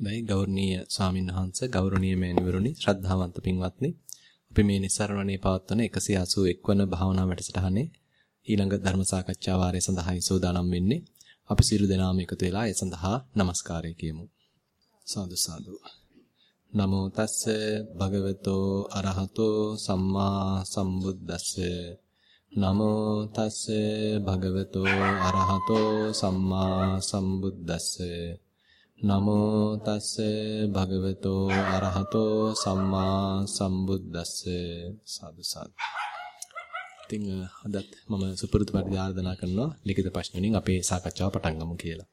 දැයි ගෞරවනීය ස්වාමින්වහන්ස ගෞරවනීය මෑණිවරුනි ශ්‍රද්ධාවන්ත පින්වත්නි. අපි මේ નિසරණේ පවත්වන 181 වන භාවනා වැඩසටහනේ ඊළඟ ධර්ම සාකච්ඡා වාරය සඳහායි සූදානම් වෙන්නේ. අපි සියලු දෙනාම එකතු වෙලා ඒ සඳහා নমස්කාරය කියමු. සාදු සාදු. නමෝ තස්ස භගවතෝ අරහතෝ සම්මා සම්බුද්දස්ස. නමෝ තස්ස භගවතෝ අරහතෝ සම්මා සම්බුද්දස්ස. නමෝ තස්ස භගවතෝ අරහතෝ සම්මා සම්බුද්දස්ස සාදු සාදු. ඉතින් අදත් මම සුපුරුදු පරිදි ආරාධනා කරනවා ලිඛිත ප්‍රශ්න වලින් අපේ සාකච්ඡාව පටන් ගමු කියලා.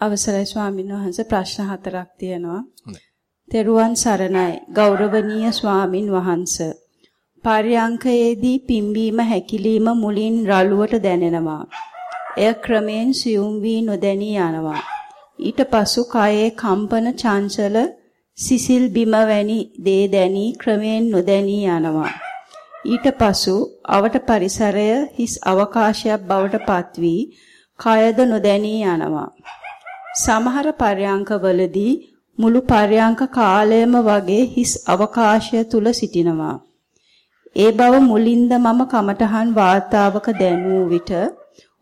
අවසරයි ස්වාමීන් වහන්සේ ප්‍රශ්න හතරක් තියෙනවා. හොඳයි. තෙරුවන් සරණයි ගෞරවනීය ස්වාමින් වහන්සේ. පාර්යංකයේදී පිම්බීම හැකිලිම මුලින් රළුවට දැනෙනවා. එය ක්‍රමෙන් සියුම් වී නොදැනී යනවා. ඊට පසු කයේ කම්පන චංචල සිසිල් බිම වැනි දේ දැනි ක්‍රමයෙන් නොදැනී යනවා. ඊට පසු අවට පරිසරය හිස් අවකාශයක් බවට පත්වී කයද නොදැනී යනවා. සමහර පර්යාංකවලදී මුළු පර්යාංක කාලයම වගේ හිස් අවකාශය තුල සිටිනවා. ඒ බව මුලින්ද මම කමඨහන් වාතාවක දැනූ විට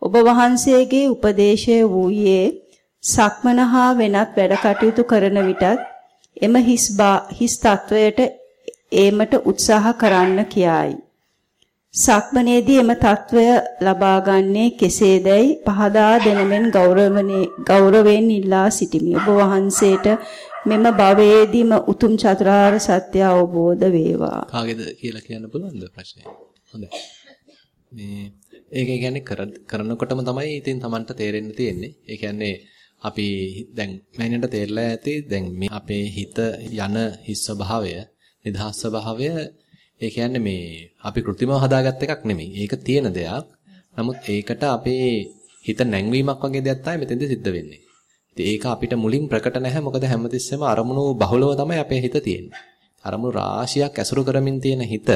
ඔබ වහන්සේගේ උපදේශය වූයේ සක්මන හා වෙනත් වැඩ කටයුතු කරන විටත් එම හිස් හිස් තත්වයට ඒමට උත්සාහ කරන්න කියයි. සක්මනේදී එම తත්වය ලබාගන්නේ කෙසේදයි පහදා දෙනමෙන් ගෞරවයෙන් ඉල්ලා සිටිමි. ඔබ වහන්සේට මෙම භවයේදීම උතුම් චතුරාර්ය සත්‍ය අවබෝධ වේවා. කාගේද කියලා කියන්න පුළුවන්ද ප්‍රශ්නේ? හොඳයි. මේ ඒක කියන්නේ කරනකොටම තමයි ඉතින් Tamanට තේරෙන්න තියෙන්නේ. ඒ කියන්නේ අපි දැන් මෑණියන්ට තේරලා ඇති දැන් මේ අපේ හිත යන හිස් ස්වභාවය නිදහස් ස්වභාවය ඒ කියන්නේ මේ අපි કૃත්‍රිමව හදාගත්ත එකක් නෙමෙයි. ඒක තියෙන දෙයක්. නමුත් ඒකට අපේ හිත නැංවීමක් වගේ දෙයක් තමයි මෙතෙන්ද සිද්ධ වෙන්නේ. ඉතින් ඒක අපිට මුලින් ප්‍රකට නැහැ. මොකද හැමතිස්සෙම අරමුණු බහුලව තමයි අපේ හිත තියෙන්නේ. අරමුණු රාශියක් ඇසුරු කරමින් තියෙන හිත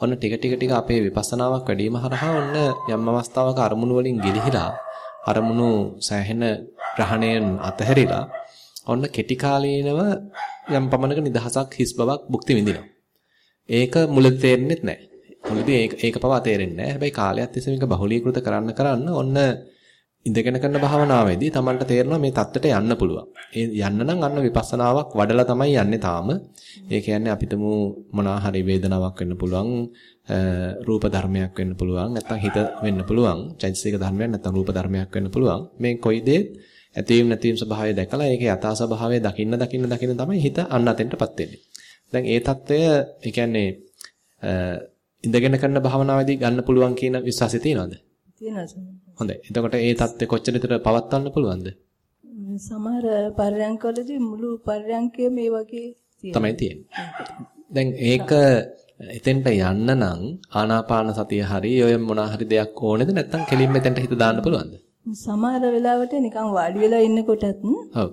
ඔන්න ටික ටික ටික අපේ විපස්සනාවක් වැඩිම හරහා ඔන්න යම් අවස්ථාවක අරමුණු වලින් ගිලිහිලා අරමුණු සෑහෙන ග්‍රහණයෙන් අතහැරිලා ඔන්න කෙටි කාලීනව යම් පමණක නිදහසක් හිස් බවක් භුක්ති විඳිනවා. ඒක මුලදී තේරෙන්නේ නැහැ. මුලදී ඒක ඒක පවා තේරෙන්නේ නැහැ. හැබැයි කාලයක් තිස්සේ මේක බහුලීකృత කරන්න කරන්න ඔන්න ඉඳගෙන කරන භාවනාවේදී Tamanට තේරෙනවා මේ தත්තට යන්න පුළුවන්. ඒ යන්න නම් අන්න විපස්සනාවක් වඩලා තමයි යන්නේ තාම. ඒ කියන්නේ අපිටම මොනවා හරි වේදනාවක් වෙන්න පුළුවන්, රූප ධර්මයක් වෙන්න පුළුවන්, නැත්නම් හිත වෙන්න පුළුවන්, චෛතසික ධර්මයක් නැත්නම් රූප ධර්මයක් වෙන්න පුළුවන්. මේ කොයි දෙයක් ඇතීම් නැතිවීම ස්වභාවය දැකලා ඒකේ යථා ස්වභාවය දකින්න දකින්න දකින්න තමයි හිත අන්න අතෙන්ටපත් වෙන්නේ. දැන් ඒ తত্ত্বය ඒ කියන්නේ ඉඳගෙන කරන භාවනාවේදී ගන්න පුළුවන් කියන විශ්වාසය තියෙනවද? තියෙනවා. හොඳයි. එතකොට ඒ தත්ත්වය කොච්චර විතර පවත්වන්න පුළුවන්ද? සමහර පර්යංකවලදී මුළු පර්යංකය මේ වගේ තමයි තියෙන්නේ. දැන් ඒක එතෙන්ට යන්න නම් ආනාපාන සතිය හරි ඔය මොනා හරි දෙයක් ඕනේද නැත්නම් කෙලින්ම එතෙන්ට හිත දාන්න පුළුවන්ද? සමහර වෙලාවට නිකන් වාඩි වෙලා ඉන්නකොටත් ඔව්.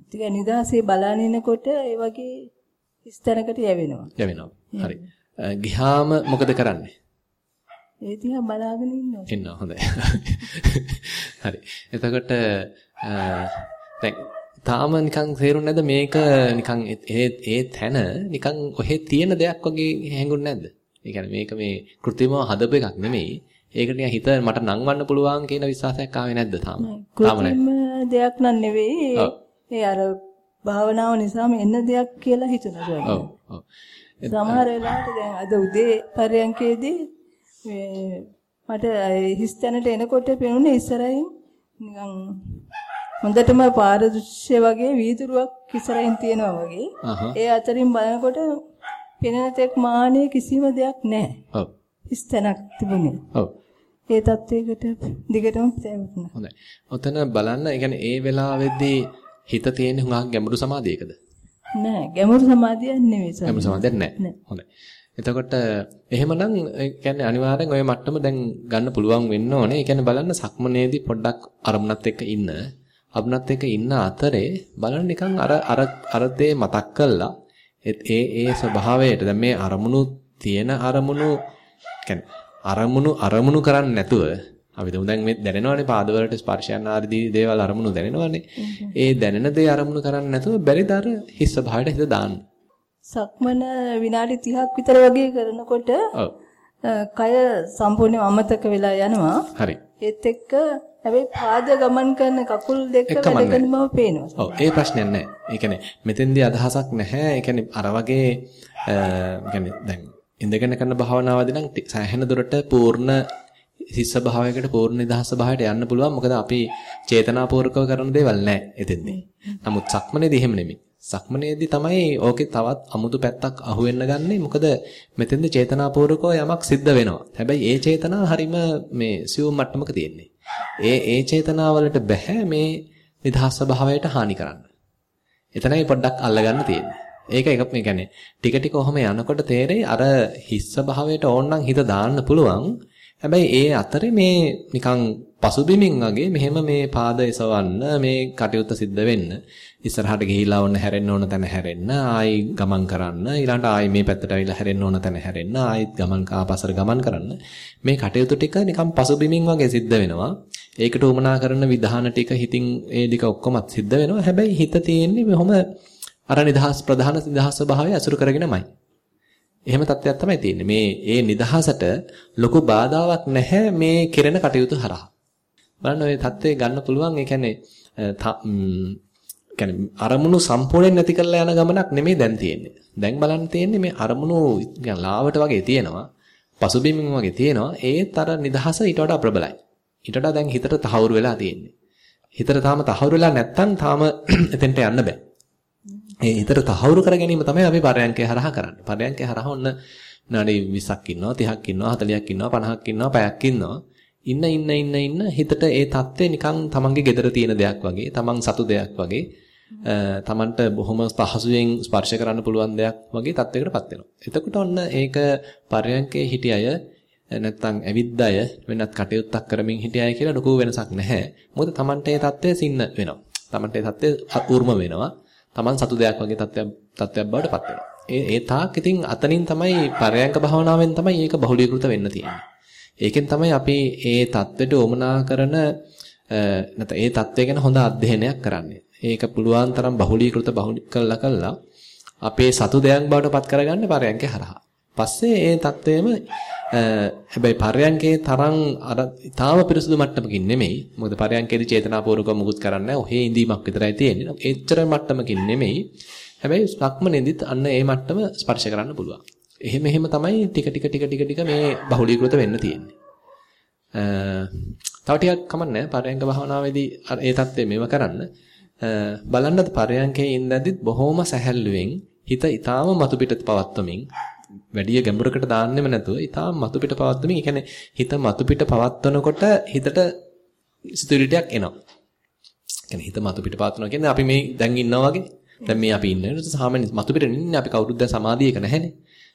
ටික නිදාසේ බලන ඉනකොට ඒ වගේ ස්ථරකට යවෙනවා. යවෙනවා. හරි. ගිහාම මොකද කරන්නේ? ඒ දිහා බලාගෙන ඉන්නවා. ඉන්නවා හොඳයි. හරි. එතකොට දැන් තාම නිකන් තේරුන්නේ නැද්ද මේක නිකන් ඒ ඒ තැන නිකන් ඔහෙ තියෙන දෙයක් වගේ හැඟුන්නේ නැද්ද? ඒ කියන්නේ මේක මේ કૃත්‍රිමව හදපු එකක් නෙමෙයි. ඒක නිකන් හිත මට නංවන්න පුළුවන් කියන විශ්වාසයක් ආවේ නැද්ද තාම? තාම. දෙයක් නන් නෙවෙයි. ඒ අර භාවනාව නිසාම එන්න දෙයක් කියලා හිතනවා. ඔව් ඔව්. සමහර වෙලාවට දැන් අද උදේ පරයන්කේදී මට හිස් තැනට එනකොට පෙනුනේ ඉස්සරහින් නිකන් හොඳටම පාරදෘශ්‍ය වගේ වීදුරුවක් ඉස්සරහින් තියෙනවා වගේ. ඒ අතරින් බලනකොට පෙනෙන තෙක් මානෙ කිසිම දෙයක් නැහැ. ඔව්. හිස් තැනක් තිබුණේ. ඔව්. ඒ தത്വයකට දිගටම සෑවුණා. හොඳයි. ඔතන බලන්න, ඒ කියන්නේ ඒ වෙලාවේදී හිත තියෙන හුඟක් ගැඹුරු සමාධියකද? නෑ, ගැඹුරු සමාධියක් නෙමෙයි සර්. ගැඹුරු සමාධියක් නෑ. හොඳයි. එතකොට එහෙමනම් ඒ කියන්නේ අනිවාර්යෙන් ওই මට්ටම දැන් ගන්න පුළුවන් වෙන්න ඕනේ. ඒ කියන්නේ බලන්න සක්මනේදී පොඩ්ඩක් අරමුණත් එක්ක ඉන්න. අරමුණත් එක්ක ඉන්න අතරේ බලන්න නිකන් අර අර අර දේ මතක් කළා. ඒ ඒ ස්වභාවයට දැන් මේ අරමුණු තියෙන අරමුණු කියන්නේ අරමුණු අරමුණු කරන්නේ නැතුව අපි දුම් දැන් මේ දැනෙනවනේ පාදවලට ස්පර්ශයන් ආදී දේවල් අරමුණු දැනෙනවනේ. ඒ දැනෙන දේ අරමුණු කරන්නේ නැතුව බැරිද අර හිස් ස්වභාවයට හිත දාන්න. සක්මන විනාඩි 30ක් විතර වගේ කරනකොට. කය සම්පූර්ණයෙන් අමතක වෙලා යනවා. හරි. ඒත් එක්ක හැබැයි පාද ගමන් කරන කකුල් දෙක වැඩ කරන බව පේනවා. ඔව් ඒ ප්‍රශ්නයක් නැහැ. ඒ කියන්නේ මෙතෙන්දී අදහසක් නැහැ. ඒ කියන්නේ අර වගේ ඒ කියන්නේ දැන් ඉඳගෙන කරන භාවනාවදී නම් සෑහෙන දුරට පූර්ණ හිස්ස භාවයකට පූර්ණ නිදහස භාවයට යන්න පුළුවන්. මොකද අපි චේතනාපූර්වකව කරන දේවල් නැහැ එතෙන්දී. නමුත් සක්මනේදී එහෙම නෙමෙයි. සක්මනේදී තමයි ඕකේ තවත් අමුතු පැත්තක් අහුවෙන්න ගන්නෙ. මොකද මෙතෙන්දී චේතනාපූර්වකව යමක් සිද්ධ වෙනවා. හැබැයි ඒ චේතනාව හරීම මේ සියුම් මට්ටමක තියෙන්නේ. ඒ ඒ චේතනාවලට බෑ මේ නිදහස් ස්වභාවයට හානි කරන්න. එතනයි පොඩ්ඩක් අල්ලගන්න තියෙන්නේ. ඒක එක මේ කියන්නේ ටික ටික ඔහම යනකොට තේරෙයි අර හිස්ස භාවයට ඕනනම් හිත දාන්න පුළුවන්. හැබැයි ඒ අතරේ මේ නිකන් පසුබිමින් වගේ මෙහෙම මේ පාද එසවන්න මේ කටයුත්ත සිද්ධ වෙන්න ඉස්සරහට ගිහිලා ඕන හැරෙන්න ඕන තැන හැරෙන්න ආයි ගමන් කරන්න. ඊළඟට ආයි මේ පැත්තට ඇවිල්ලා හැරෙන්න ඕන තැන හැරෙන්න ආයිත් ගමන් ආපස්සට ගමන් කරන්න. මේ කටයුතු ටික නිකන් පසුබිමින් වගේ සිද්ධ වෙනවා. ඒකට උමනා කරන විධාන ටික හිතින් ඒ ටික ඔක්කොමත් සිද්ධ වෙනවා. හැබැයි හිත තියෙන්නේ මෙහොම අර නිදහස් ප්‍රධාන නිදහස් ස්වභාවය අසුරු කරගෙනමයි. එහෙම තත්ත්වයක් තමයි තියෙන්නේ. මේ ඒ නිදහසට ලොකු බාධාවක් නැහැ මේ කෙරෙන කටයුතු හරහා. බලන්න ඔය தත්ත්වය ගන්න පුළුවන්. ඒ කියන්නේ කියන්නේ අරමුණු සම්පූර්ණයෙන් නැති කරලා යන ගමනක් නෙමෙයි දැන් තියෙන්නේ. දැන් බලන්න තියෙන්නේ මේ අරමුණු يعني ලාවට වගේ තියෙනවා. පසුබිමින් වගේ තියෙනවා. ඒත් අර නිදහස ඊට වඩා ප්‍රබලයි. ඊට වඩා දැන් හිතට තහවුරු වෙලා තියෙන්නේ. හිතට තාම තහවුරු වෙලා නැත්තම් තාම එතෙන්ට යන්න බෑ. ඒ හිතට තහවුරු කර ගැනීම තමයි අපි පරයන්කේ හරහා කරන්නේ. පරයන්කේ හරහා ඔන්න නාඩි 20ක් ඉන්නවා 30ක් ඉන්නවා 40ක් ඉන්නවා 50ක් ඉන්නවා පැයක් ඉන්නවා ඉන්න ඉන්න ඉන්න ඉන්න හිතට ඒ தත්ත්වේ නිකන් තමන්ගේ gedara තියෙන දෙයක් වගේ තමන් සතු දෙයක් වගේ තමන්ට බොහොම පහසුවෙන් ස්පර්ශ කරන්න පුළුවන් දෙයක් වගේ තත්යකටපත් වෙනවා. එතකොට ඔන්න ඒක පරයන්කේ හිටියය නැත්තම් ඇවිද්දය වෙනත් කටයුත්තක් කරමින් හිටියය කියලා ලොකු වෙනසක් නැහැ. මොකද තමන්ට ඒ தත්ත්වය සින්න වෙනවා. තමන්ට ඒ தත්ත්වය උර්ම වෙනවා. තමන් සතු දෙයක් වගේ තත්ත්වයක් තත්ත්වයක් බවටපත් වෙනවා. ඒ ඒ තාක් ඉතින් අතනින් තමයි පරයන්ක භාවනාවෙන් තමයි ඒක බහුලීකృత වෙන්න තියෙන්නේ. ඒකෙන් තමයි අපි ඒ தත්ත්වයට උමනා කරන නැත්නම් ඒ தත්ත්වය ගැන හොඳ අධ්‍යයනයක් කරන්නේ. ඒක පුළුවන් තරම් බහුලීකృత බහුලීකරලා කළා අපේ සතු දෙයක් බවට පත් කරගන්න පරයන්ක හරහා. පස්සේ ඒ தത്വෙම හැබැයි පරයන්කේ තරම් අර ඊටාම පිරිසුදු මට්ටමකින් නෙමෙයි. මොකද පරයන්කේදී චේතනාපූර්වකව මුකුත් කරන්නේ නැහැ. ඔහේ ඉඳීමක් විතරයි තියෙන්නේ. එච්චර මට්ටමකින් නෙමෙයි. හැබැයි ලක්මනේදිත් අන්න ඒ මට්ටම ස්පර්ශ කරන්න පුළුවන්. එහෙම එහෙම තමයි ටික ටික ටික ටික ටික මේ බහුලීකృత වෙන්න තියෙන්නේ. අ තව ටිකක් කමන්නේ පරයන්ක භාවනාවේදී ඒ தත්ත්වය මෙව කරන්න. බලන්නත් පරයන්කේ ඉඳද්දිත් බොහොම සැහැල්ලුවෙන් හිත ඊටාම මතු පිට පවත්වමින් වැඩි ගැඹුරකට දාන්නෙම නැතුව ඊටාම මතු පිට පවත්වමින් ඒ කියන්නේ හිත මතු පිට පවත්වනකොට හිතට සිතුවිලිටයක් එනවා. කියන්නේ හිත මතු පිට පවත්වනවා කියන්නේ අපි මේ දැන් ඉන්නවා වගේ. දැන් මේ අපි ඉන්නේ සාමාන්‍ය මතු පිට ඉන්නේ අපි කවුරුත් දැන් සමාධියක නැහැනේ.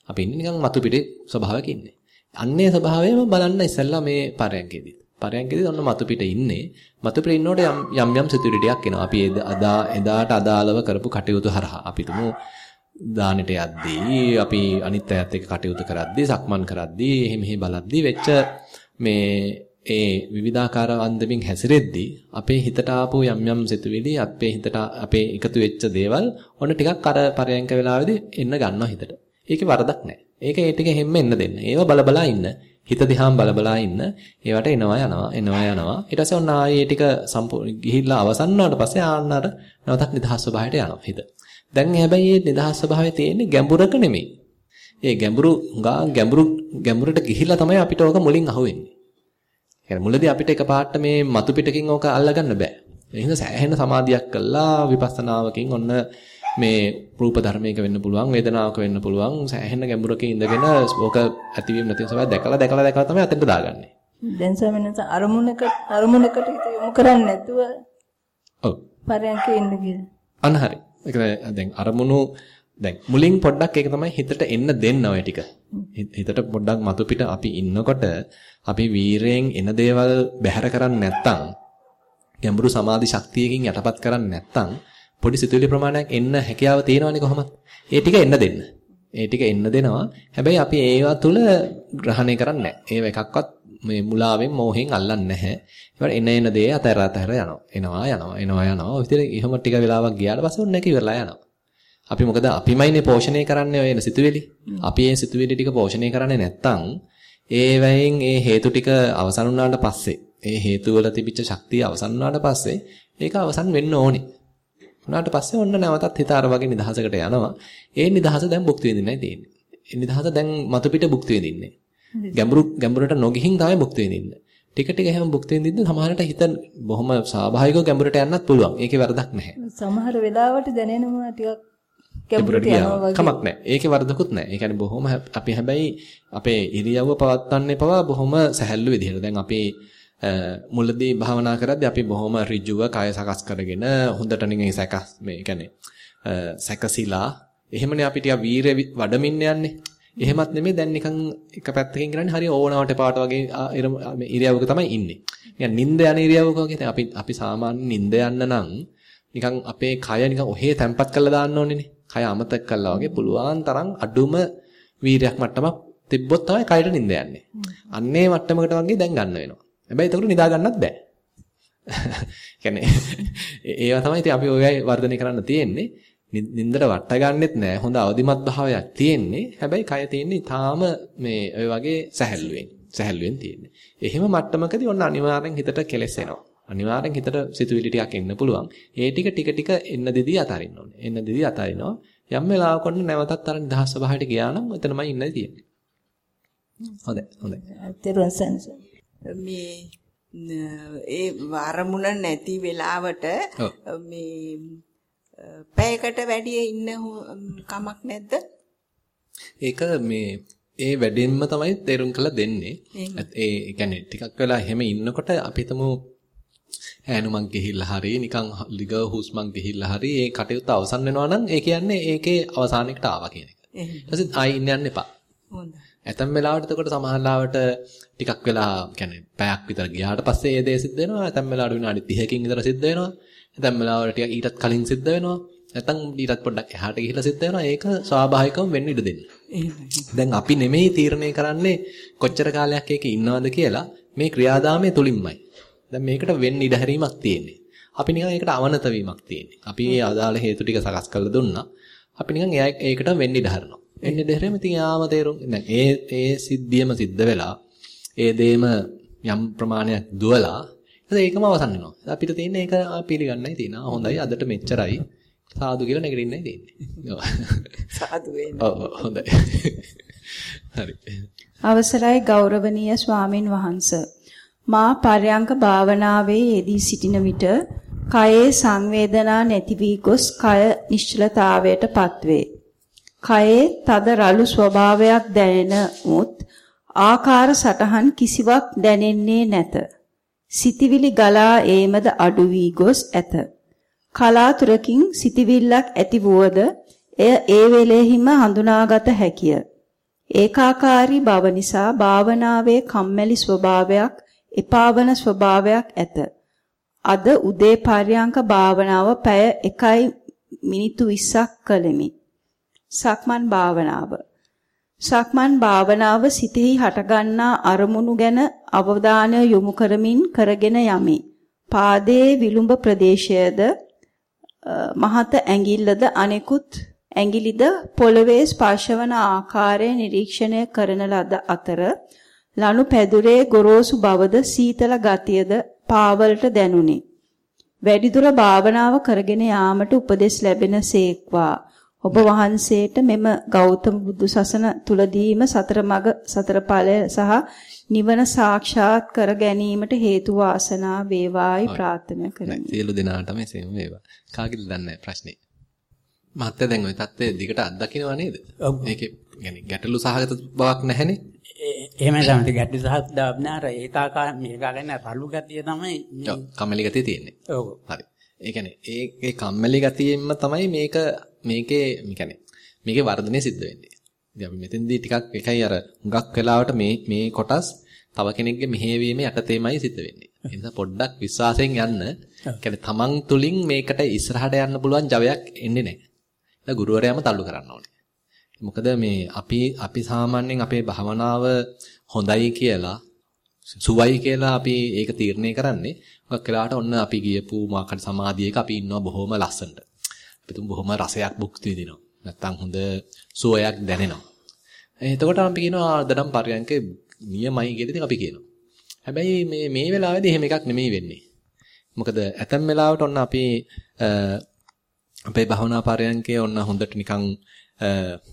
අපි ඉන්නේ නිකන් මතු පිටේ ස්වභාවයක ඉන්නේ. අන්නේ ස්වභාවයම බලන්න ඉස්සෙල්ලා මේ පරයන්කේදී. පරයන්කේදී ඔන්න මතු පිට ඉන්නේ. මතු පිට ඉන්නකොට යම් යම් යම් සිතුවිලියක් එනවා. අපි එදා එදාට අදාළව කරපු කටයුතු හරහා අපි තුමු දානෙට යද්දී අපි අනිත් අයත් එක්ක කටයුතු කරද්දී සක්මන් කරද්දී එහෙ මෙහෙ බලද්දී වෙච්ච මේ ඒ විවිධාකාර අන්දමින් හැසිරෙද්දී අපේ හිතට ආපු යම් යම් සිතුවිලි අපේ හිතට අපේ එකතු වෙච්ච දේවල් ඔන්න ටිකක් අර පරයන්ක වෙලාවේදී එන්න ගන්නවා හිතට. ඒකේ වරදක් නැහැ. ඒක ඒ ටික හැම්ම එන්න දෙන්න. ඒව බලබලා ඉන්න. හිත දිහාම බලබලා ඉන්න. ඒවට එනවා යනවා එනවා යනවා. ඊට පස්සේ ඔන්න ආයේ ටික සම්පූර්ණ ගිහිල්ලා අවසන් වුණාට පස්සේ ආන්න අර නැවතත් නිදහස් ස්වභාවයට යනවා හිත. දැන් හැබැයි මේ නිදහස් ස්වභාවය තියෙන්නේ ගැඹුරක නෙමෙයි. ඒ ගැඹුරු ගා ගැඹුරු ගැඹුරට ගිහිල්ලා තමයි අපිට ඕක මුලින් අහුවෙන්නේ. يعني මුලදී අපිට එකපාරට මේ මතු පිටකින් ඕක අල්ලගන්න බෑ. ඒ හින්දා සෑහෙන සමාධියක් කළා විපස්සනාවකින් ඔන්න මේ රූප ධර්මයක වෙන්න පුළුවන් වේදනාවක වෙන්න පුළුවන් සෑහෙන ගැඹුරක ඉඳගෙන ඕක ඇතිවීම නැතිවීම සබයි දැකලා දැකලා දැකලා තමයි අතෙන්ට දාගන්නේ. දැන් ස්වාමීන් අරමුණක අරමුණකට හිත යොමු කරන්නේ නැතුව ඔව් පරයන්කේ ඉන්න කියලා. අන්න හරි. ඒක දැන් අරමුණු දැන් මුලින් පොඩ්ඩක් ඒක තමයි හිතට එන්න දෙන්න ඔය ටික. හිතට පොඩ්ඩක් මතු පිට අපි ඉන්නකොට අපි වීරයෙන් එන දේවල් බැහැර කරන්නේ නැත්තම් ගැඹුරු සමාධි ශක්තියකින් යටපත් කරන්නේ නැත්තම් පොඩි සිතුවිලි ප්‍රමාණයක් එන්න හැකියාව තියෙනවනේ කොහොමද? ඒ ටික එන්න දෙන්න. ඒ ටික එන්න දෙනවා. හැබැයි අපි ඒවා තුල ග්‍රහණය කරන්නේ නැහැ. ඒව එකක්වත් මේ මුලාවෙන් මෝහෙන් අල්ලන්නේ නැහැ. ඒවට එන එන දේ අතර අතර යනවා. එනවා යනවා එනවා යනවා. ඔය විදිහට එහෙම ටික වෙලාවක් ගියාට පස්සේ ඔන්න එක ඉවරලා යනවා. අපි මොකද අපිමයිනේ පෝෂණය කරන්නේ ඔය එන සිතුවිලි. අපි ඒ සිතුවිලි ටික පෝෂණය කරන්නේ නැත්තම් ඒ වෙයින් ඒ හේතු ටික අවසන් වුණාට පස්සේ ඒ හේතු වල තිබිච්ච ශක්තිය අවසන් වුණාට පස්සේ ඒක අවසන් වෙන්න ඕනේ. උනාට පස්සේ ඔන්න නැවතත් හිත අර වගේ නිදහසකට යනවා. ඒ නිදහස දැන් භුක්ති විඳින්නයි තියෙන්නේ. ඒ නිදහස දැන් මතු පිට භුක්ති විඳින්නේ. ගැඹුරු ගැඹුරට නොගිහින් තමයි භුක්ති විඳින්නේ. ටික ටික එහෙම භුක්ති විඳින්න සමහරට හිත බොහොම ස්වාභාවිකව ගැඹුරට යන්නත් පුළුවන්. ඒකේ වරදක් නැහැ. සමහර වෙලාවට දැනෙනවා ටිකක් ගැඹුරට යනවා වගේ. කමක් නැහැ. ඒකේ වරදකුත් නැහැ. ඒ කියන්නේ බොහොම අපි හැබැයි අපේ ඉරියව්ව පවත්වන්නේ පවා බොහොම සැහැල්ලු විදිහට. දැන් අපි මුලදී භාවනා කරද්දී අපි බොහොම ඍජුව කය සකස් කරගෙන හොඳට නිකන් සැකස් මේ කියන්නේ සැකසීලා එහෙමනේ අපි ටික වීරය වඩමින් යන්නේ. එහෙමත් නෙමෙයි දැන් නිකන් එක පැත්තකින් කරන්නේ හරිය ඕනවට පාට වගේ ඉරියව්වක තමයි ඉන්නේ. නිකන් නිින්ද යන ඉරියව්වක වගේ අපි අපි සාමාන්‍ය නිින්ද යන්න නම් නිකන් අපේ කය නිකන් ඔහේ තැම්පත් කරලා දාන්න ඕනේනේ. කය අමතක කළා වගේ පුළුවන් තරම් අඩුම වීරයක් මට්ටමක් තිබ්බොත් තමයි කයට නිින්ද යන්නේ. අන්නේ මට්ටමකට වගේ දැන් ගන්න වෙනවා. හැබැයි ඒකට නිදා ගන්නත් බෑ. කියන්නේ ඒවා තමයි ඉතින් අපි ඔයයි වර්ධනය කරන්න තියෙන්නේ. නින්දට වට ගන්නෙත් නෑ. හොඳ අවදිමත් භාවයක් තියෙන්නේ. හැබැයි කය තියෙන්නේ තාම මේ ඔය වගේ සැහැල්ලුවෙන්. සැහැල්ලුවෙන් තියෙන්නේ. එහෙම මට්ටමකදී ඔන්න අනිවාර්යෙන් හිතට කෙලස් එනවා. අනිවාර්යෙන් හිතට සිතුවිලි ටිකක් එන්න පුළුවන්. ඒ ටික ටික ටික එන්න දෙදී අතාරින්න ඕනේ. එන්න දෙදී අතාරිනවා. යම් වෙලාවක ඔන්න නැවතත් අර නිදහස් ස්වභාවයට ගියා නම් එතනමයි ඉන්න තියෙන්නේ. හොඳයි හොඳයි. මේ ඒ වරමුණ නැති වෙලාවට මේ පැයකට වැඩි ඉන්න කමක් නැද්ද? ඒක මේ ඒ වැඩෙන්ම තමයි තේරුම් කරලා දෙන්නේ. ඒ කියන්නේ ටිකක් වෙලා එහෙම ඉන්නකොට අපි හිතමු ඈනුමක් ගිහිල්ලා හරි නිකන් ලිග හුස්මක් ගිහිල්ලා හරි ඒ කටයුත්ත අවසන් වෙනවා නම් ඒ කියන්නේ ඒකේ අවසානයකට ආවා කියන එක. ඊට පස්සේ ආයි ඉන්න යන්න එපා. හොඳයි. ඇතම් වෙලාවට එතකොට සමහරලාවට ටිකක් වෙලා කියන්නේ පැයක් විතර ගියාට පස්සේ ඒ දේ සිද්ධ වෙනවා. ඇතම් වෙලාවට විනාඩි 30කින් විතර සිද්ධ වෙනවා. ඇතම් වෙලාවට ටිකක් ඊටත් කලින් සිද්ධ වෙනවා. නැත්නම් ඊටත් පොඩ්ඩක් එහාට ගිහිල්ලා සිද්ධ වෙනවා. ඒක ස්වාභාවිකවම වෙන්න ඉඩ දෙන්න. දැන් අපි නෙමෙයි තීරණය කරන්නේ කොච්චර කාලයක් ඒකේ ඉන්නවද කියලා මේ ක්‍රියාදාමයේ තුලින්මයි. දැන් මේකට වෙන්න ඉඩ හැරීමක් තියෙන්නේ. අපි නිකන් ඒකට අවනත වීමක් තියෙන්නේ. අපි මේ අදාළ හේතු ටික සකස් කරලා දුන්නා. අපි නිකන් ඒකට වෙන්න ඉඩ හරනවා. එන්නේ දෙහෙරම ඉතින් යාම තේරුම් දැන් ඒ ඒ සිද්ධියම සිද්ධ වෙලා ඒ දේම යම් ප්‍රමාණයක් දුවලා ඒකම අවසන් වෙනවා. අපිට තියෙන්නේ ඒක පිළිගන්නයි තියෙනවා. හොඳයි අදට මෙච්චරයි. සාදු කියලා නැගිටින්නයි තියෙන්නේ. සාදු හොඳයි. හරි. අවසරයි ගෞරවනීය ස්වාමින් වහන්සේ. මා පර්යංක භාවනාවේ යෙදී සිටින විට කයේ සංවේදනා නැති වී ගොස් කය නිශ්චලතාවයට පත්වේ. කයේ තද රළු ස්වභාවයක් දැනෙනමුත් ආකාර සටහන් කිසිවක් දැනෙන්නේ නැත. සිතිවිලි ගලා ඒමද අඩු වී ගොස් ඇත. කලාතුරකින් සිතිවිල්ලක් ඇති වුවද එය ඒ වෙලෙහිම හඳුනාගත හැකිය. ඒකාකාරී බව නිසා භාවනාවේ කම්මැලි ස්වභාවයක්, එපාවන ස්වභාවයක් ඇත. අද උදේ පර්යංක භාවනාව පැය 1යි මිනිත්තු 20ක් කළෙමි. සක්මන් භාවනාව සක්මන් භාවනාව සිතෙහි හටගන්නා අරමුණු ගැන අවධානය යොමු කරමින් කරගෙන යමි. පාදයේ විලුඹ ප්‍රදේශයේද මහත ඇඟිල්ලද අනෙකුත් ඇඟිලිද පොළවේ ස්පර්ශවන ආකාරය නිරීක්ෂණය කරන ලද අතර ලනු පැදුරේ ගොරෝසු බවද සීතල ගතියද පාවලට දැනුනි. වැඩිදුර භාවනාව කරගෙන යාමට උපදෙස් ලැබෙන සේක්වා ඔබ වහන්සේට මෙම ගෞතම බුදු සසන තුලදීම සතර මග සතර ඵලය සහ නිවන සාක්ෂාත් කර ගැනීමට හේතු වාසනා වේවායි ප්‍රාර්ථනා කරමි. සියලු දෙනාටම එසේම වේවා. කාගෙද දන්නේ ප්‍රශ්නේ. මහත්තයා දැන් ওই தත්ත්වය දිගට අත්දකින්නවා නේද? මේකේ يعني ගැටලු සහගත බවක් නැහැනේ. එහෙමයි තමයි ගැටලු සහගත බවක් නෑ. අර ඒකාකා මේකා ගැන පළු ගැතිය තමයි මේ කම්මැලි ගැතිය තියෙන්නේ. ඔව්. හරි. ඒ කියන්නේ ඒ ඒ කම්මැලි ගැතියෙන්ම තමයි මේක මේකේ يعني මේකේ වර්ධනය සිද්ධ වෙන්නේ. ඉතින් අපි මෙතෙන්දී ටිකක් එකයි අර හුඟක් වෙලාවට මේ මේ කොටස් තව කෙනෙක්ගේ මෙහෙයවීම යටතේමයි සිද්ධ වෙන්නේ. ඒ නිසා පොඩ්ඩක් විශ්වාසයෙන් යන්න. يعني තමන් තුලින් මේකට ඉස්සරහට යන්න පුළුවන් ජවයක් එන්නේ නැහැ. ඒක ගුරුවරයාම තල්ලු කරන්න ඕනේ. මොකද මේ අපි අපි සාමාන්‍යයෙන් අපේ භවනාව හොඳයි කියලා සුවයි කියලා අපි ඒක තීරණය කරන්නේ මොකක් වෙලාවට ඔන්න අපි ගියපු මාකට සමාධියක අපි ඉන්නවා බොහොම ලස්සනට. අපි තුන් බොහොම රසයක් භුක්ති විඳිනවා. නැත්තම් හොඳ සුවයක් දැනෙනවා. එතකොට අපි කියනවා ආදනම් පරයන්කේ නියමයි කියලා ඉතින් අපි කියනවා. හැබැයි මේ මේ වෙලාවේදී එහෙම එකක් නෙමෙයි වෙන්නේ. මොකද ඇතැම් වෙලාවට ඔන්න අපි අපේ භවනා පරයන්කේ ඔන්න හොඳට නිකන්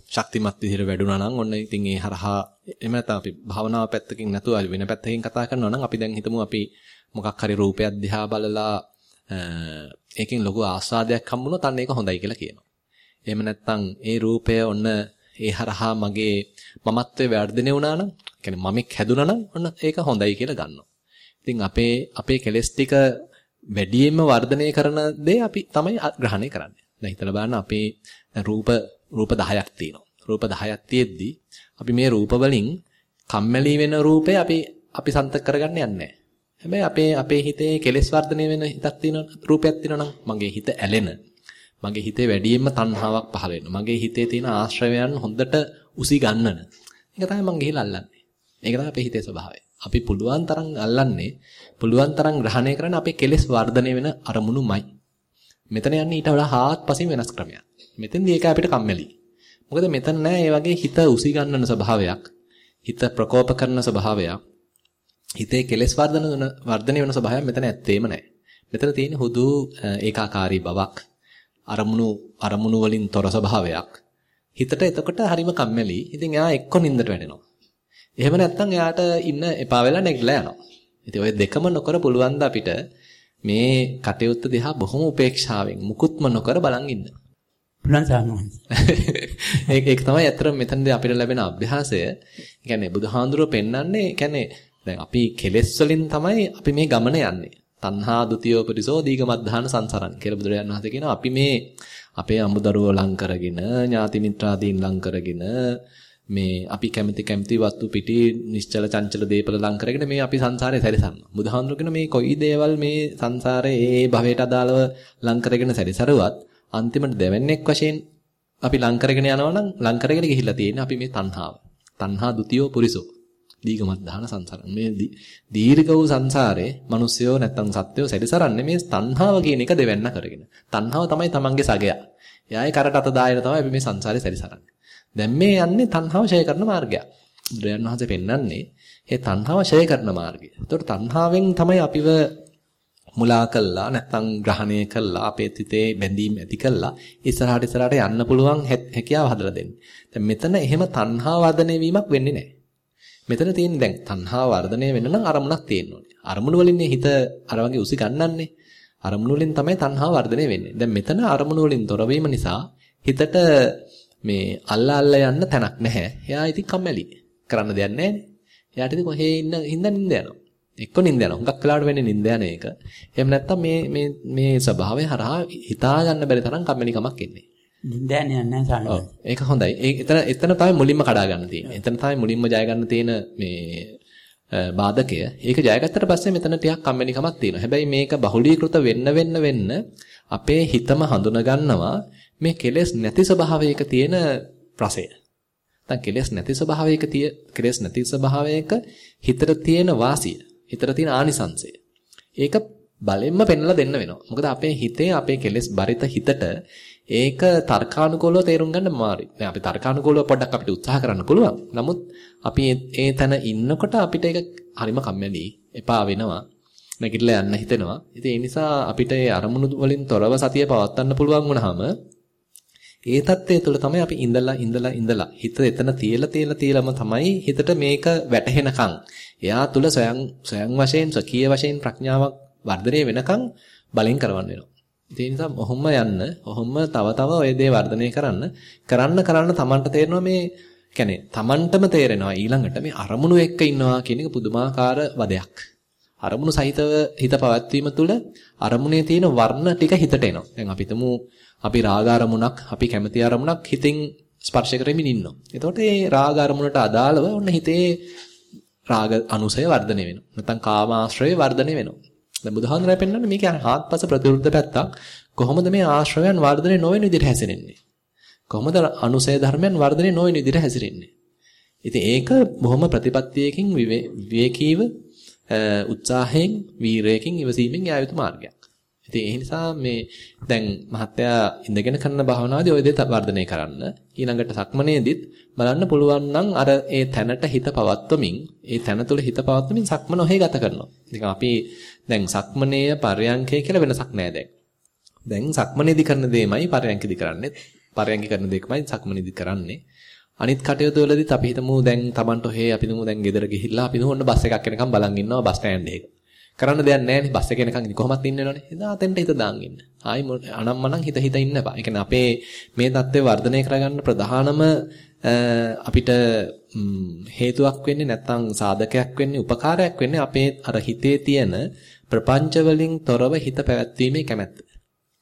ශක්තිමත් විදිහට වැඩුණා නම් ඔන්න ඉතින් ඒ හරහා එහෙම නැත්නම් අපි භවනාව පැත්තකින් නැතුව වෙන පැත්තකින් කතා කරනවා නම් අපි දැන් හිතමු අපි මොකක් හරි රූපයක් දිහා බලලා ඒකෙන් ලොකු ආස්වාදයක් හම්බුනොත් අන්න ඒක හොඳයි කියලා කියනවා. එහෙම නැත්නම් ඒ රූපය ඔන්න ඒ හරහා මගේ මමත්වයේ වර්ධනය වුණා නම්, කියන්නේ මමෙක් හැදුනා නම් ඔන්න ඒක හොඳයි කියලා ගන්නවා. ඉතින් අපේ අපේ කෙලස් ටික වැඩියෙන්ම වර්ධනය කරන දේ අපි තමයි ග්‍රහණය කරන්නේ. දැන් හිතලා බලන්න අපේ රූප රූප 10ක් තියෙනවා. රූප 10ක් තියෙද්දි අපි මේ රූප වලින් කම්මැලි වෙන රූපේ අපි අපි සන්තක කරගන්න යන්නේ හැබැයි අපේ අපේ හිතේ කෙලෙස් වර්ධනය වෙන හිතක් තියෙන රූපයක් තියෙනවා නම් මගේ හිත ඇලෙන මගේ හිතේ වැඩියෙන්ම තණ්හාවක් පහළ වෙනවා. මගේ හිතේ තියෙන ආශ්‍රවයන් හොඳට උසි ගන්නන. ඒක තමයි මං ගිහිල්ලා අල්ලන්නේ. ඒක තමයි අපේ හිතේ ස්වභාවය. අපි පුළුවන් තරම් අල්ලන්නේ පුළුවන් තරම් ග්‍රහණය කරන අපේ කෙලෙස් වර්ධනය වෙන අරමුණුමයි. මෙතන යන්නේ ඊට වඩා හාත්පසින් වෙනස් ක්‍රමයක්. මෙතෙන්දී ඒක අපිට කම්මැලි. මොකද මෙතන නෑ මේ වගේ හිත උසි ගන්නන ස්වභාවයක්. හිත ප්‍රකෝප කරන ස්වභාවයක්. හිතේ කෙලෙස් වර්ධන වර්ධනය වෙන ස්වභාවයක් මෙතන ඇත්තේම නෑ. මෙතන තියෙන හුදු ඒකාකාරී බවක්. අරමුණු අරමුණු වලින් තොර ස්වභාවයක්. හිතට එතකොට හරිම කම්මැලි. ඉතින් එයා එක්ක නින්දට වැටෙනවා. එහෙම නැත්නම් එයාට ඉන්න එපා වෙලා නැගිටලා යනවා. ඉතින් ඔය දෙකම නොකර පුළුවන් ද අපිට මේ කටයුත්ත දිහා බොහොම උපේක්ෂාවෙන් මුකුත්ම නොකර බලන් ඉන්න. පුළුවන් සාමෝන්. ඒක තමයි අතරම මෙතනදී අපිට ලැබෙන අභ්‍යාසය. ඒ කියන්නේ බුදුහාඳුරෝ පෙන්වන්නේ කියන්නේ දැන් අපි කෙලෙස් වලින් තමයි අපි මේ ගමන යන්නේ. තණ්හා දුතියෝ පරිසෝ දීගමද්ධාන සංසරණ කියලා බුදුරජාණන් වහන්සේ කියනවා අපි මේ අපේ අමුදරුවෝ ලං කරගෙන ඥාති මිත්‍රාදීන් ලං කරගෙන මේ අපි කැමති කැමති වස්තු පිටි නිශ්චල චංචල දීපල ලං කරගෙන මේ අපි සංසාරේ සැරිසරනවා. බුදුහාමුදුරු කියන මේ කොයි දේවල් මේ සංසාරේ ඒ භවයට අදාළව ලං කරගෙන සැරිසරුවත් අන්තිමට දෙවන්නේක් වශයෙන් අපි ලං කරගෙන යනවා නම් ලං කරගෙන ගිහිල්ලා තියෙන්නේ අපි මේ තණ්හාව. තණ්හා දුතියෝ පුරිසෝ දීගමත් දාන සංසාරම්. මේ දීර්ඝ වූ සංසාරේ මිනිස්සයෝ නැත්තම් සත්වයෝ සැරිසරන්නේ මේ තණ්හාව කියන එක දෙවන්න කරගෙන. තණ්හාව තමයි තමන්ගේ සගයා. එයාගේ කරට අත දායන තමයි අපි මේ සංසාරේ සැරිසරන්නේ. දැන් මේ යන්නේ තණ්හාව ඡය කරන මාර්ගයක්. බුදුරජාණන් වහන්සේ පෙන්වන්නේ මේ තණ්හාව ඡය කරන මාර්ගය. ඒතකොට තණ්හාවෙන් තමයි අපිව මුලා කළා නැත්නම් ග්‍රහණය කළා අපේ හිතේ බැඳීම් ඇති කළා ඉස්සරහට ඉස්සරහට යන්න පුළුවන් හැකියාව හදලා දෙන්නේ. දැන් මෙතන එහෙම තණ්හා වර්ධනය වීමක් වෙන්නේ නැහැ. මෙතන තියෙන්නේ දැන් තණ්හා වර්ධනය වෙන්න නම් අරමුණක් තියෙන්න ඕනේ. අරමුණු වලින්නේ හිත අර වගේ උසි ගන්නන්නේ. අරමුණු වලින් තමයි තණ්හා වර්ධනය වෙන්නේ. දැන් මෙතන අරමුණු වලින් තොර නිසා හිතට මේ අල්ලා අල්ලා යන්න තැනක් නැහැ. එයා ඉතින් කම්මැලි. කරන්න දෙයක් නැහැ එයාට ඉතින් කොහේ ඉන්න හින්දා නිින්ද යනවා. එක්ක නිින්ද යනවා. හුඟක් වෙලාවට වෙන්නේ නිින්ද යන එක. එහෙම නැත්නම් මේ මේ මේ ස්වභාවය හරහා හිතා ගන්න බැරි තරම් කම්මැලිකමක් එන්නේ. නින්දයන් යන්නේ නැහැ ඔව් ඒක හොඳයි. ඒ එතන එතන තමයි මුලින්ම කඩා ගන්න තියෙන්නේ. එතන තමයි මුලින්ම ජය ගන්න තියෙන මේ බාධකය. ඒක ජයගත්තට පස්සේ මෙතන ටිකක් කම්මැලිකමක් තියෙනවා. හැබැයි මේක බහුලීකృత වෙන්න වෙන්න වෙන්න අපේ හිතම හඳුන ගන්නවා මේ කෙලෙස් නැති ස්වභාවයක තියෙන රසය. නැත්නම් කෙලෙස් නැති ස්වභාවයක තිය කෙලෙස් නැති ස්වභාවයක හිතට තියෙන වාසිය. හිතට තියෙන ආනිසංසය. ඒක බලෙන්ම පෙන්වලා දෙන්න වෙනවා. මොකද අපේ හිතේ අපේ කෙලෙස් බරිත හිතට ඒක තර්කානුකූලව තේරුම් ගන්න අමාරුයි. දැන් අපි තර්කානුකූලව පොඩ්ඩක් අපිට උත්සාහ කරන්න පුළුවන්. නමුත් අපි ඒ තැන ඉන්නකොට අපිට ඒක හරිම කම්මැලි, එපා වෙනවා. නැගිටලා යන්න හිතෙනවා. ඉතින් ඒ නිසා අපිට ඒ අරමුණු වලින් තොරව සතිය පවත්වන්න පුළුවන් වුණාම ඒ தත්ත්වය තුළ තමයි අපි ඉඳලා ඉඳලා ඉඳලා හිත එතන තියලා තියලා තියලම තමයි හිතට මේක වැටහෙනකන් එයා තුළ සොයන් සොයන් වශයෙන් සකීය වශයෙන් ප්‍රඥාවක් වර්ධනය වෙනකන් බලෙන් කරවන්න වෙනවා. ඒ නිසා ඔහොම යන්න, ඔහොම තව තව ඔය දේ වර්ධනය කරන්න, කරන්න කරන්න Tamanට තේරෙනවා මේ කියන්නේ Tamanටම තේරෙනවා ඊළඟට මේ අරමුණු එක්ක ඉන්නවා කියන එක පුදුමාකාර වදයක්. අරමුණු සහිතව හිත පවත්වීම තුළ අරමුණේ තියෙන වර්ණ ටික හිතට එනවා. දැන් අපි හිතමු අපි රාග අරමුණක්, අපි කැමති අරමුණක් හිතින් ස්පර්ශ කරමින් ඉන්නවා. එතකොට මේ රාග අරමුණට අදාළව ඔන්න හිතේ රාග අනුසය වර්ධනය වෙනවා. නැත්නම් කාමාශ්‍රය වර්ධනය වෙනවා. දැන් බුදුහාමුදුරය පෙන්වන්නේ මේක හාත්පස ප්‍රතිවිරුද්ධ පැත්තක්. කොහොමද මේ ආශ්‍රවයන් වර්ධනය නොවන විදිහට හැසිරෙන්නේ? කොහොමද අනුසය ධර්මයන් වර්ධනය නොවන විදිහට හැසිරෙන්නේ? ඉතින් ඒක බොහොම ප්‍රතිපත්තියකින් විවේකීව උත්සාහයෙන්, වීරයකින්, ඉවසීමෙන් යා යුතු මාර්ගයක්. ඉතින් ඒ නිසා මේ දැන් මහත්තයා ඉඳගෙන කරන භාවනාවේදී ওই දේ වර්ධනය කරන්න. ඊළඟට සක්මනේදීත් බලන්න පුළුවන් නම් අර ඒ තැනට හිත පවත්වමින්, ඒ තැන තුළ හිත පවත්වමින් සක්මන ඔහේ ගත කරනවා. ඉතින් අපි දැන් සක්මනේය පරයන්කය කියලා වෙනසක් නෑ දැන්. දැන් සක්මනේදී කරන දෙයමයි පරයන්කේදී කරන්නේ. පරයන්ක කරන දෙයකමයි සක්මනේදී කරන්නේ. අනිත් කටයුතු වලදීත් අපි හිතමු දැන් Tamanට ඔහේ අපි හිතමු දැන් ගෙදර ගිහිල්ලා අපි නෝන්න බස් එකක් එනකම් බලන් ඉන්නවා බස් ස්ටෑන්ඩ් එකේ. කරන්න දෙයක් නැහැ නේ බස් එකේ එනකන් ඉතින් කොහොමත් ඉන්න වෙනවනේ. එදා අතෙන්ට හිත දාන් ඉන්න. ආයි අනම්මනම් හිත හිත ඉන්න බෑ. ඒ කියන්නේ අපේ මේ தත්ත්වය වර්ධනය කරගන්න ප්‍රධානම අපිට හේතුවක් වෙන්නේ නැත්නම් සාධකයක් වෙන්නේ උපකාරයක් වෙන්නේ අපේ අර හිතේ තියෙන ප්‍රපංච වලින් තොරව හිත පැවැත්වීමේ කැමැත්ත.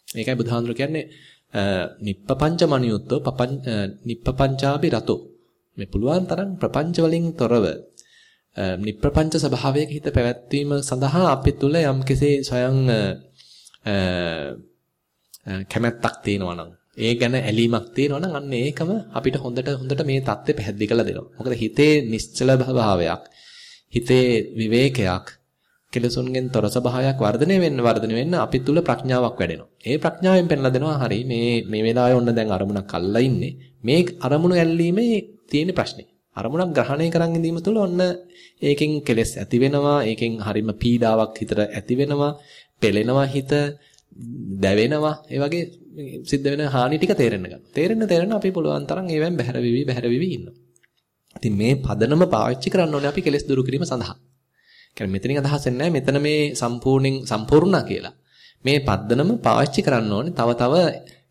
ඒකයි බුදුහාඳුර කියන්නේ නිප්පපංච මනියුත්තෝ පපං නිප්පපංචාපි රතෝ. මේ පුළුවන් තරම් ප්‍රපංච වලින් තොරව නිප්‍රපංච ස්වභාවයක හිත පැවැත්වීම සඳහා අපි තුල යම් කෙසේ ස්වයං කැමැත්තක් තියෙනවා නම් ඒ ගැන ඇලීමක් තියෙනවා නම් අන්න ඒකම අපිට හොඳට හොඳට මේ தත්ත්වය පැහැදිලි කරලා දෙනවා. මොකද හිතේ නිශ්චල භාවයක් හිතේ විවේකයක් කෙලසුන්ගෙන් තොර ස්වභාවයක් වර්ධනය වෙන්න වර්ධනය වෙන්න අපි තුල ප්‍රඥාවක් වැඩෙනවා. ඒ ප්‍රඥාවෙන් පෙන්ලා දෙනවා හරි මේ මේ වෙලාවේ ඔන්න දැන් අරමුණක් අල්ලලා ඉන්නේ. මේ අරමුණු ඇල්ලීමේ තියෙන ප්‍රශ්නේ. අරමුණක් ග්‍රහණය කරන් ඉඳීම තුළ ඔන්න ඒකෙන් කෙලස් ඇති වෙනවා ඒකෙන් හරිම පීඩාවක් හිතට ඇති වෙනවා පෙලෙනවා හිත දැවෙනවා. ඒ වගේ සිද්ධ වෙන හානි ටික තේරෙන්න ගන්නවා. තේරෙන්න තේරෙන්න අපි පුළුවන් තරම් ඒවෙන් බැහැර වෙවි බැහැර වෙවි ඉන්නවා. ඉතින් මේ පදනම පාවිච්චි කරන්න ඕනේ අපි කෙලස් දුරු කිරීම සඳහා. කියන්නේ මෙතනින් අදහස් නැහැ මෙතන මේ සම්පූර්ණයෙන් සම්පූර්ණා කියලා. මේ පදනම පාවිච්චි කරන්න ඕනේ තව තව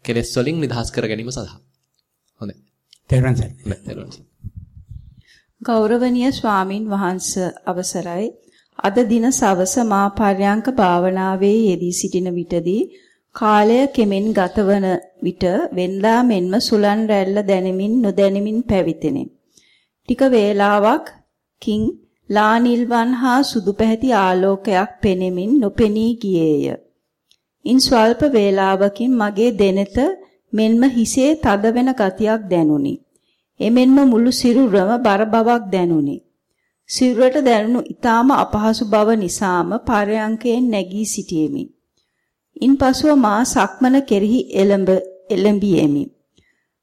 කෙලස් වලින් නිදහස් කර ගැනීම සඳහා. හොඳයි. තේරුම් ගන්න. ගෞරවනීය ස්වාමින් වහන්ස අවසරයි අද දින සවස මා පර්යංක භාවනාවේ යෙදී සිටින විටදී කාලය කෙමෙන් ගතවන විට වෙන්දා මෙන්ම සුලන් රැල්ල දැනෙමින් නොදැනෙමින් පැවිතෙනි. ටික වේලාවක් කින් ලානිල්වන් හා සුදු පැහැති ආලෝකයක් පෙනෙමින් නොපෙනී ගියේය. ඉන් ස්වල්ප වේලාවකින් මගේ දෙනෙත මෙන්ම හිසේ තද වෙන ගතියක් දැනුනි. එමෙන්ම මුළු සිරුරම බර බවක් දැනුනි. සිරුරට දැනුණු ඊටාම අපහසු බව නිසාම පරයන්කයෙන් නැගී සිටියෙමි. ඉන්පසුව මා සක්මන කෙරෙහි එළඹ එළඹියෙමි.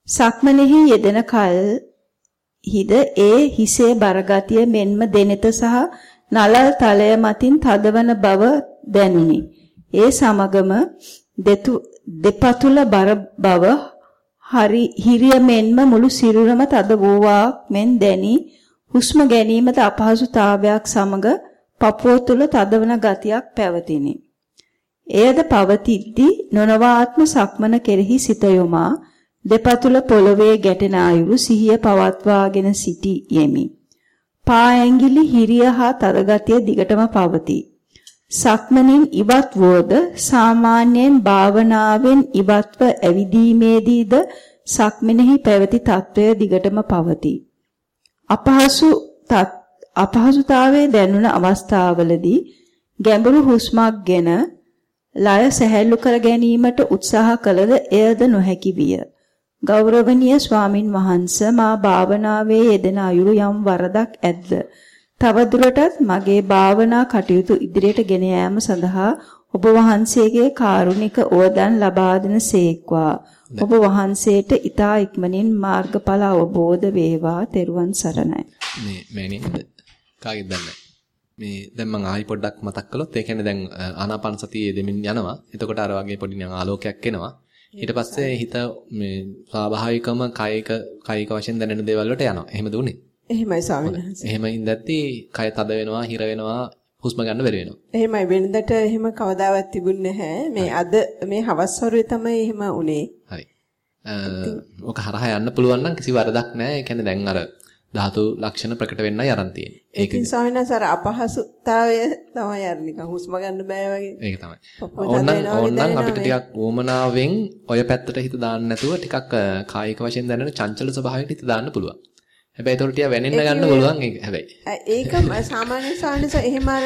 සක්මනෙහි යෙදෙන කල හිද ඒ හිසේ බරගතිය මෙන්ම දෙනෙත සහ නලල් තලය මතින් තදවන බව දැනුනි. ඒ සමගම දෙපතුල බර බව හරි හිරිය මෙන්ම මුළු සිරුරම තද වූවාක් මෙන් දැනි හුස්ම ගැනීමද අපහසුතාවයක් සමග පපුව තුල තදවන ගතියක් පැවතිනි. එයද පවතිද්දී නොනවාත්ම සක්මන කෙරෙහි සිත යොමා දෙපතුල පොළවේ ගැටෙන අයුරු සිහිය පවත්වාගෙන සිටි යෙමි. පා ඇඟිලි හිරිය හා තද ගතිය දිගටම පවතී. සක්මනින් ඉවත් වූද සාමාන්‍යයෙන් භාවනාවෙන් ඉවත්ව ඇවිදීමේදීද සක්මනෙහි පැවති తත්වය දිගටම පවතී. අපහසු අපහසුතාවයේ දැනුණ අවස්ථාවලදී ගැඹුරු හුස්මක්ගෙන ලය සැහැල්ලු කර ගැනීමට උත්සාහ කළද එයද නොහැකි විය. ගෞරවනීය ස්වාමින් වහන්සේ මා භාවනාවේ යෙදෙන අයුරු යම් වරදක් ඇද්ද? තවදුරටත් මගේ භාවනා කටයුතු ඉදිරියට ගෙන යාම සඳහා ඔබ වහන්සේගේ කාරුණික ඕදන් ලබා දෙන සේක්වා. ඔබ වහන්සේට ඊතා ඉක්මනින් මාර්ගඵල අවබෝධ වේවා. තෙරුවන් සරණයි. මේ මෑණියන්ද කාගෙද දන්නේ මේ දැන් මම ආයි පොඩ්ඩක් මතක් කළොත් ඒ කියන්නේ දැන් ආනාපාන සතියේ දෙමින් යනවා. එතකොට අර වගේ පොඩි ආලෝකයක් එනවා. ඊට පස්සේ හිත මේ ස්වාභාවිකම කායික කායික වශයෙන් දැනෙන දේවල් වලට යනවා. එහෙමද උනේ? එහෙමයි ස්වාමීන් වහන්සේ. එහෙම ඉඳද්දී කය තද වෙනවා, හිර වෙනවා, හුස්ම ගන්න බැරි වෙනවා. එහෙමයි වෙනදට එහෙම කවදාවත් තිබුණේ නැහැ. මේ අද මේ හවස් වරුවේ තමයි එහෙම උනේ. හරි. ඔක හරහා යන්න පුළුවන් නම් කිසි වරදක් නැහැ. ඒ කියන්නේ දැන් අර ධාතු ලක්ෂණ ප්‍රකට වෙන්නයි aran තියෙන්නේ. ඒකෙන් ස්වාමීන් වහන්සේ අර අපහසුතාවය තමයි අර නිකන් හුස්ම ගන්න බෑ වගේ. ඒක තමයි. ඕනනම් ඕනනම් අපිට ටිකක් වොමනාවෙන් ඔය පැත්තට හිත දාන්න නැතුව ටිකක් කායික වශයෙන් දැනෙන චංචල ස්වභාවයකට හිත දාන්න පුළුවන්. හැබැයි ඒතකොට ටික වැනෙන්න ගන්න පුළුවන් ඒක. හැබැයි. ඒක සාමාන්‍ය සාහනස එහෙම අර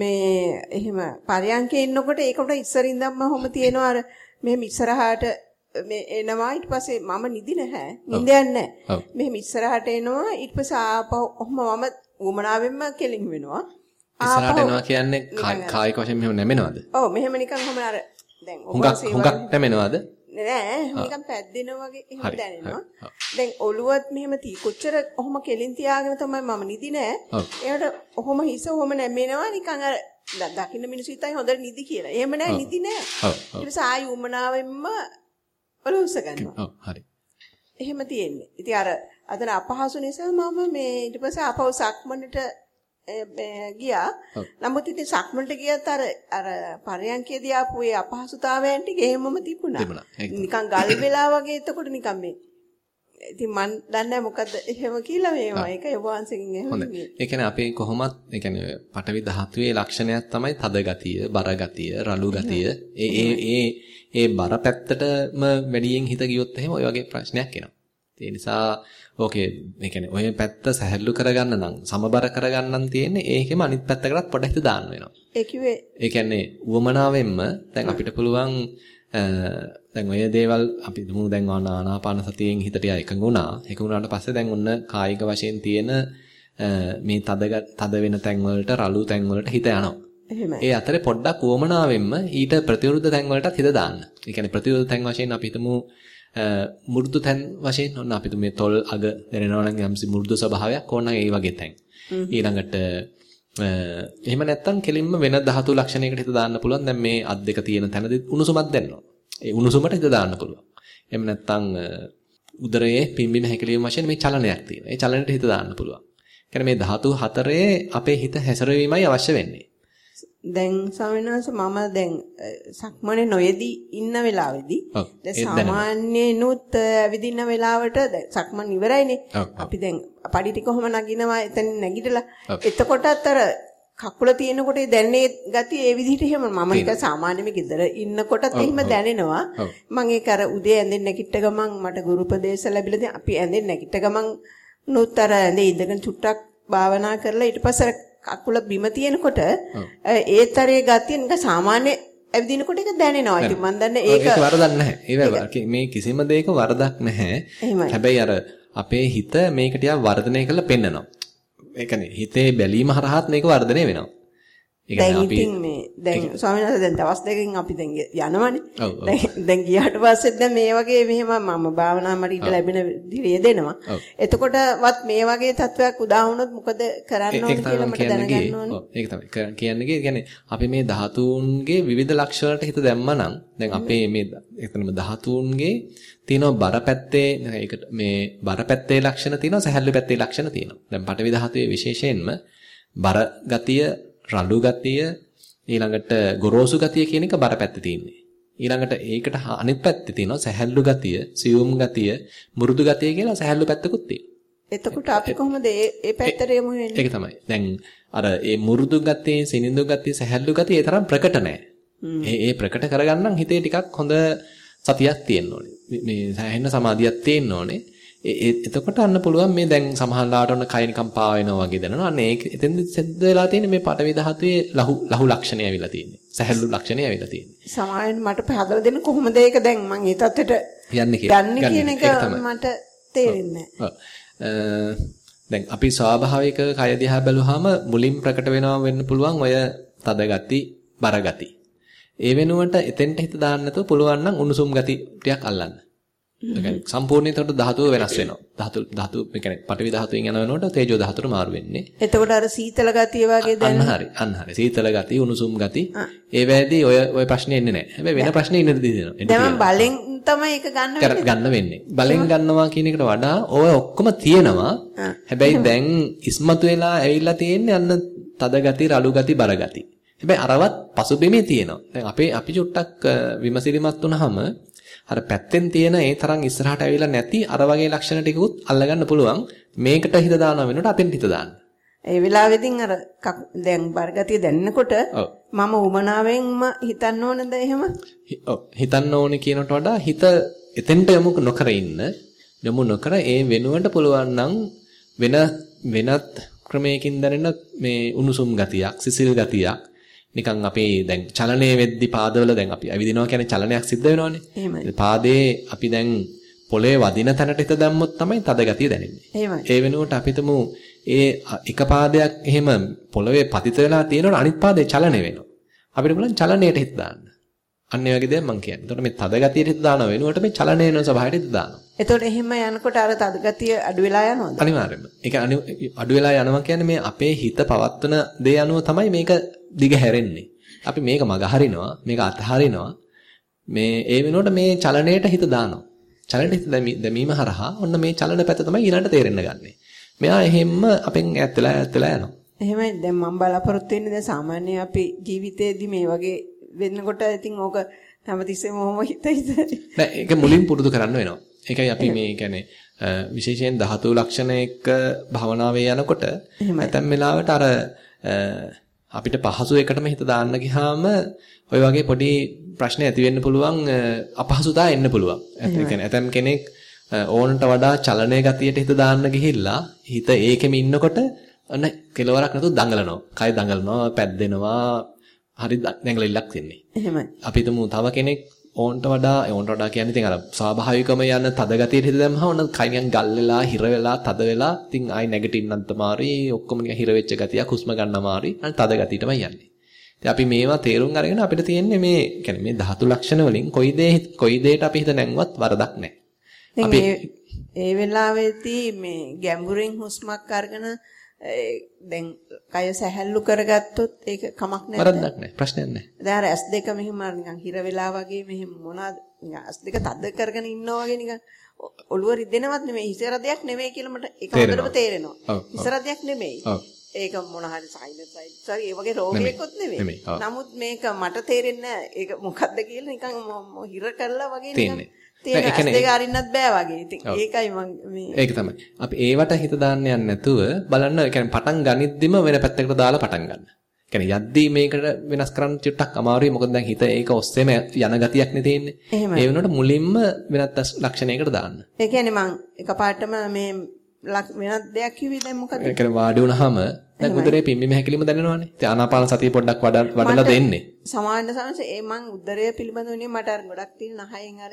මේ එහෙම පරයන්කේ ඉන්නකොට ඒකට ඉස්සරින්දම්ම ඔහොම තියෙනවා අර මෙහෙම ඉස්සරහාට මේ එනවා. ඊට පස්සේ මම නිදි නැහැ. නිින්දයක් නැහැ. මෙහෙම ඉස්සරහට එනවා. ඊට පස්සේ ආපහු ඔහොම මම උමනාවෙන්ම කෙලින් වෙනවා. ඉස්සරහට එනවා කියන්නේ කායික වශයෙන් මෙහෙම නැමෙනවද? ඔව්. මෙහෙම නිකන් කොහම අර දැන් හුඟක් හුඟක් නැමෙනවද? නෑ නිකන් පැද්දෙනවා වගේ එහෙම දැනෙනවා. දැන් ඔළුවත් මෙහෙම තී කොච්චර ඔහොම කෙලින් තියාගෙන තමයි මම නිදි නෑ. ඒකට ඔහොම හිස ඔහොම නැමෙනවා නිකන් අර දකින්න මිනිස්සු හිතයි හොඳට නිදි කියලා. එහෙම නෑ. නිදි නෑ. ඊට පස්සේ ආයි උමනාවෙන්ම ඔලුව උස්ස ගන්නවා. හරි. එහෙම තියෙන්නේ. ඉතින් අර අතන අපහසු නිසා මම මේ ඊට පස්සේ ආපහු සක්මනට ගියා. නමුත් ඉතින් සක්මනට ගියත් අර අර පරයන්කේදී ආපු ඒ අපහසුතාවයන් ටික එහෙමම තිබුණා. නිකන් ගල් වෙලා වගේ එතකොට නිකන් මේ ඉතින් මන් දන්නේ නැහැ මොකද්ද එහෙම කියලා මේවා. ඒක වහන්සේගෙන් එහෙම. නෙමෙයි. ඒ කියන්නේ අපේ කොහොමත් ඒ කියන්නේ පටවි ධාතුවේ ලක්ෂණයක් තමයි තද ගතිය, බර ගතිය, රළු ගතිය. ඒ ඒ ඒ ඒ බර පැත්තටම වැඩියෙන් හිත ගියොත් එහෙම ඔය වගේ ප්‍රශ්නයක් එනවා. ඒ නිසා ඕකේ ඒ කියන්නේ ඔය පැත්ත සැහැල්ලු කරගන්න නම් සමබර කරගන්න නම් තියෙන්නේ ඒකෙම අනිත් පැත්තකටත් පොඩ්ඩක් හිත දාන්න වෙනවා. ඒ කිව්වේ ඒ කියන්නේ උවමනාවෙන්ම දැන් අපිට පුළුවන් දැන් ඔය දේවල් අපි දුමු දැන් ආනාපාන සතියෙන් හිතට එකඟ වුණා. එකඟ වුණාට පස්සේ දැන් ඔන්න කායික වශයෙන් තියෙන මේ තද තද වෙන තැන් වලට රළු තැන් වලට හිත යනවා. එහෙමයි. ඒ අතරේ පොඩ්ඩක් උවමනාවෙන්ම ඊට ප්‍රතිවිරුද්ධ තැන් වලටත් හිත දාන්න. ඒ කියන්නේ ප්‍රතිවිරුද්ධ තැන් වශයෙන් අපි හිතමු මෘදු තැන් වශයෙන් ඔන්න අපි මේ තොල් අග දැනෙනවා නම් යම්සි මෘදු ස්වභාවයක් ඕනනම් ඒ වගේ තැන්. ඊළඟට එහෙම නැත්තම් කෙලින්ම වෙන ධාතු ලක්ෂණයකට හිත දාන්න පුළුවන්. දැන් මේ අත් දෙක තියෙන තැනදී උණුසුමක් දැනෙනවා. ඒ උණුසුමට හිත දාන්න පුළුවන්. එහෙම නැත්තම් උදරයේ පිම්බීම හැකිලිම වශයෙන් මේ චලනයක් තියෙනවා. ඒ චලනයට හිත දාන්න පුළුවන්. කියන්නේ මේ ධාතු හතරේ අපේ හිත හැසිරවීමයි අවශ්‍ය වෙන්නේ. දැන් ස්වාමීන් වහන්සේ මම දැන් සක්මනේ නොයෙදී ඉන්න වෙලාවේදී දැන්. සාමාන්‍යනුත් ඇවිදින්න වෙලාවට සක්මන් ඉවරයිනේ. අපි දැන් පඩි ටික කොහොම නගිනවා එතන නැගිටලා. එතකොටත් අර කකුල තියෙනකොට දැනෙන ගතිය ඒ විදිහට එහෙම මම නිකන් සාමාන්‍ය මේ ගෙදර ඉන්නකොටත් එහෙම දැනෙනවා. මම ඒක අර උදේ ඇඳෙන් නැගිට ගමන් මට ගුරු උපදේශ ලැබිලා දැන් අපි ඇඳෙන් නැගිට ගමන් නුත් අර ඇඳේ ඉඳගෙන චුට්ටක් භාවනා කරලා ඊට පස්සේ කකුල බිම තියෙනකොට ඒතරේ ගතිය නිකන් සාමාන්‍ය ඇවිදිනකොට ඒක දැනෙනවා. ඉතින් මම දන්නේ ඒක ඒක වරදක් නැහැ. මේ කිසිම දෙයක වරදක් නැහැ. හැබැයි අර අපේ හිත මේක ටිකක් වර්ධනය කරලා පෙන්නනවා. ඒ කියන්නේ හිතේ බැලීම හරහාත් මේක වර්ධනය වෙනවා. දැන් ඉතින් මේ දැන් ස්වාමීන් වහන්සේ දැන් දවස් දෙකකින් අපි දැන් යනවනේ. දැන් දැන් ගියාට පස්සේ දැන් මේ වගේ මෙහෙම මම භාවනා මට ඉඳ ලැබෙන විදිහේ දෙනවා. එතකොටවත් මේ වගේ තත්වයක් උදා වුණොත් මොකද කරන්න ඕනේ කියලා මට. දැනගන්න ඕනේ. ඒක තමයි කියන්න. කියන්නේ අපි මේ ධාතුන්ගේ විවිධ ලක්ෂ වලට හිත දැම්මනම් දැන් අපේ මේ එතනම ධාතුන්ගේ තියෙනවා බරපැත්තේ ඒකට මේ බරපැත්තේ ලක්ෂණ තියෙනවා සැහැල්ලු පැත්තේ ලක්ෂණ තියෙනවා. දැන් පටවි ධාතුවේ විශේෂයෙන්ම බර ගතිය, රළු ගතිය, ඊළඟට ගොරෝසු ගතිය කියන එක බරපැත්තේ තියෙන්නේ. ඊළඟට ඒකට අනිත් පැත්තේ තියෙනවා සැහැල්ලු ගතිය, සියුම් ගතිය, මෘදු ගතිය කියලා සැහැල්ලු පැත්තකුත් තියෙනවා. එතකොට අපි කොහොමද ඒ පැත්තට යමු වෙන්නේ? ඒක තමයි. දැන් අර ඒ මුරුදු ගතිය, සිනිඳු ගතිය, සැහැල්ලු ගතිය ඒ තරම් ප්‍රකට නැහැ. ඒ ඒ ප්‍රකට කරගන්නම් හිතේ ටිකක් හොඳ සතියක් තියෙන්න ඕනේ. මේ- මේ සෑහෙන සමාධියක් තියෙන්න ඕනේ. එතකොට අන්න පුළුවන් මේ දැන් සමහරලාට ඔන්න කය නිකන් පා වෙනවා වගේ දැනෙනවා. අන්න ඒක එතෙන්ද සිද්ධ වෙලා තියෙන්නේ මේ පටවි ධාතුවේ ලහු ලහු ලක්ෂණය ඇවිල්ලා තියෙන්නේ. සැහැල්ලු ලක්ෂණය ඇවිල්ලා තියෙන්නේ. සමාවෙන් මට පහදලා දෙන්න කොහොමද ඒක දැන් මම ඒ තත්ත්වෙට යන්නේ කියන එක. මට තේරෙන්නේ දැන් අපි ස්වාභාවික කය දිහා බැලුවාම මුලින් ප්‍රකට වෙනවා වෙන්න පුළුවන් ඔය තද ගති, බර ගති. ඒ වෙනුවට එතෙන්ට හිත දාන්න නැතුව පුළුවන් නම් උණුසුම් ගති ටිකක් අල්ලන්න. ඒ කියන්නේ සම්පූර්ණයෙන් එතකොට ධාතුව වෙනස් වෙනවා. ධාතු ධාතු ඒ කියන්නේ පඨවි ධාතුවෙන් යන වෙනකොට තේජෝ ධාතුවට මාරු වෙන්නේ. එතකොට අර සීතල ගතිය වගේ අන්න දැනෙන හරි. අන්න හරි. සීතල ගති, උණුසුම් ගති. ඒ වෙලාවේදී ඔය ඔය ප්‍රශ්නේ එන්නේ නැහැ. හැබැයි වෙන ප්‍රශ්නේ ඉන්න දෙනවා. දැන්. බලෙන් තමයි ඒක ගන්න කර ගන්න වෙන්නේ. බලෙන් ගන්නවා කියන එකට වඩා ඔය ඔක්කොම තියෙනවා. හැබැයි දැන් ඉස්මතු වෙලා ඇවිල්ලා තියෙන්නේ අන්න තද ගති, රළු ගති, බර ගති. හැබැයි අරවත් පසුබිමේ තියෙනවා. දැන් අපේ අපි චුට්ටක් විමසිලිමත් වුනහම අර පැත්තෙන් තියෙන ඒ තරම් ඉස්සරහට ඇවිල්ලා නැති අර වගේ ලක්ෂණ ටිකකුත් අල්ලගන්න පුළුවන්. මේකට හිත දානවා වෙනකොට අතෙන් හිත දාන්න. ඒ වෙලාවෙදින් අර දැන් බර්ගතිය දැනෙනකොට. මම උමනාවෙන්ම හිතන්න ඕනද එහෙම? හිතන්න ඕනේ කියනට වඩා හිත එතෙන්ට යොමු නොකර ඉන්න යොමු නොකර ඒ වෙනුවට පුළුවන් නම් වෙන වෙනත් ක්‍රමයකින් දැනෙන මේ උණුසුම් ගතියක් සිසිල් ගතියක් නිකන් අපේ දැන් චලනයේ වෙද්දි පාදවල දැන් අපි ඇවිදිනවා කියන්නේ චලනයක් සිද්ධ වෙනවනේ එහෙමයි. පාදේ අපි දැන් පොළවේ වදින තැනට හිත දැම්මොත් තමයි තද ගතිය දැනෙන්නේ එහෙමයි. ඒ වෙනුවට අපි හිතමු ඒ එක පාදයක් එහෙම පොළවේ පතිත වෙලා තියෙනකොට අනිත් පාදේ චලනය වෙනවා. අපිට පුළුවන් චලනයට හිත දාන්න. අන්න ඒ වගේ දෙයක් මම කියන්නේ. එතකොට මේ තද ගතියට හිත දාන වෙනුවට මේ චලනය වෙන ස්වභාවයට දානවා. එතකොට එහෙම යනකොට අර තද ගතිය අඩු වෙලා යනවද? අනිවාර්යයෙන්ම. ඒක අඩු වෙලා යනවා කියන්නේ මේ අපේ හිත පවත්වන දේ අනුව තමයි මේක දිග හැරෙන්නේ. අපි මේක මග හරිනවා, මේක අතහරිනවා. මේ ඒ වෙනුවට මේ චලනයට හිත දානවා. චලනයට දැමීම හරහා ඔන්න මේ චලන පැත්ත තමයි ඊළඟට තේරෙන්න ගන්නෙ. මෙයා එහෙම්ම අපෙන් ඈත් වෙලා ඈත් වෙලා යනවා. එහෙමයි දැන් මම බලාපොරොත්තු වෙන්නේ දැන් සාමාන්‍ය අපි ජීවිතේදී මේ වගේ වෙන්නකොට ඉතින් ඕක හැමතිස්සෙම ඔහොම හිත හිත නෑ ඒක මුලින් පුරුදු කරන්න වෙනවා. ඒකයි අපි මේ කියන්නේ විශේෂයෙන් ධාතු ලක්ෂණ එක්ක භවනාවේ යනකොට නැත්නම් වෙලාවට අර අපිට පහසු එකටම හිත දාන්න ගියාම ওই වගේ පොඩි ප්‍රශ්න ඇති වෙන්න පුළුවන් අපහසුතාව එන්න පුළුවන්. ඒ කියන්නේ ඇතම් කෙනෙක් ඕනට වඩා චලනයේ ගතියට හිත දාන්න ගිහිල්ලා හිත ඒකෙම ඉන්නකොට අන්න කෙලවරක් නැතුව දඟලනවා. කය දඟලනවා, පැද්දෙනවා. හරි දැඟලිල්ලක් තින්නේ. එහෙමයි. අපි හිතමු තව කෙනෙක් ඕන්ට වඩා ඕන්ට වඩා කියන්නේ ඉතින් අර ස්වාභාවිකම යන තද ගතියට හිත දැම්මම ඕන කයින් ගල් වෙලා හිර වෙලා තද වෙලා ඉතින් ආයි නැගිටින්නත් මාරි ඔක්කොම නිකන් හිර වෙච්ච ගතියක් හුස්ම ගන්න මාරි අන්න තද ගතියටමයි යන්නේ. ඉතින් අපි මේවා තේරුම් අරගෙන අපිට තියෙන්නේ මේ කියන්නේ මේ ධාතු ලක්ෂණ වලින් කොයි දේ කොයි දෙයට අපි හිත නැංවත් වරදක් නැහැ. අපි ඒ වෙලාවේදී මේ ගැඹුරින් හුස්මක් අරගෙන දැන් කය සැහැල්ලු කරගත්තොත් ඒක කමක් නැහැ. වරදක් නැහැ. ප්‍රශ්නයක් නැහැ. දැන් අර S2 මෙහිම නිකන් හිර වෙලා වගේ මෙහෙම මොනවාද S2 තද කරගෙන ඉන්නවා වගේ නිකන් ඔළුව රිදෙනවත් නෙමෙයි හිසර දෙයක් නෙමෙයි කියලා මට ඒක හොඳටම තේරෙනවා. හිසර දෙයක් නෙමෙයි. ඒක මොන හරි සයිනසයිඩ්ස් හරි ඒ වගේ රෝගයක්වත් නෙමෙයි. නමුත් මේක මට තේරෙන්නේ ඒක මොකද්ද කියලා නිකන් හිර කරලා වගේ නිකන් තියෙන ඇස් දෙක අරින්නත් බෑ වගේ. ඉතින් ඒකයි මම මේ ඒක තමයි. අපි ඒවට හිත දාන්න යන්නේ නැතුව බලන්න ඒ කියන්නේ පටන් ගනිද්දිම වෙන පැත්තකට දාලා පටන් ගන්න. කියන්නේ යද්දී මේකට වෙනස් කරන්න චුට්ටක් අමාරුයි. මොකද දැන් හිත ඒක ඔස්සේම යන ගතියක් නේ තියෙන්නේ. ඒ වෙනකොට මුලින්ම වෙනත් ලක්ෂණයකට දාන්න. ඒ කියන්නේ මං එකපාරටම මේ වෙනත් දෙයක් කිව්වේ දැන් මොකද? ඒ කියන්නේ වාඩි වුණාම දැන් උදරේ පිම්බීම හැකිලිම දැනෙනවානේ. ඉතින් ආනාපාන සතිය පොඩ්ඩක් වඩලා දෙන්නේ. සමාන සංස ඒ මං උදරය පිළිබඳව මට අර ගොඩක් තියෙන නහයෙන් අර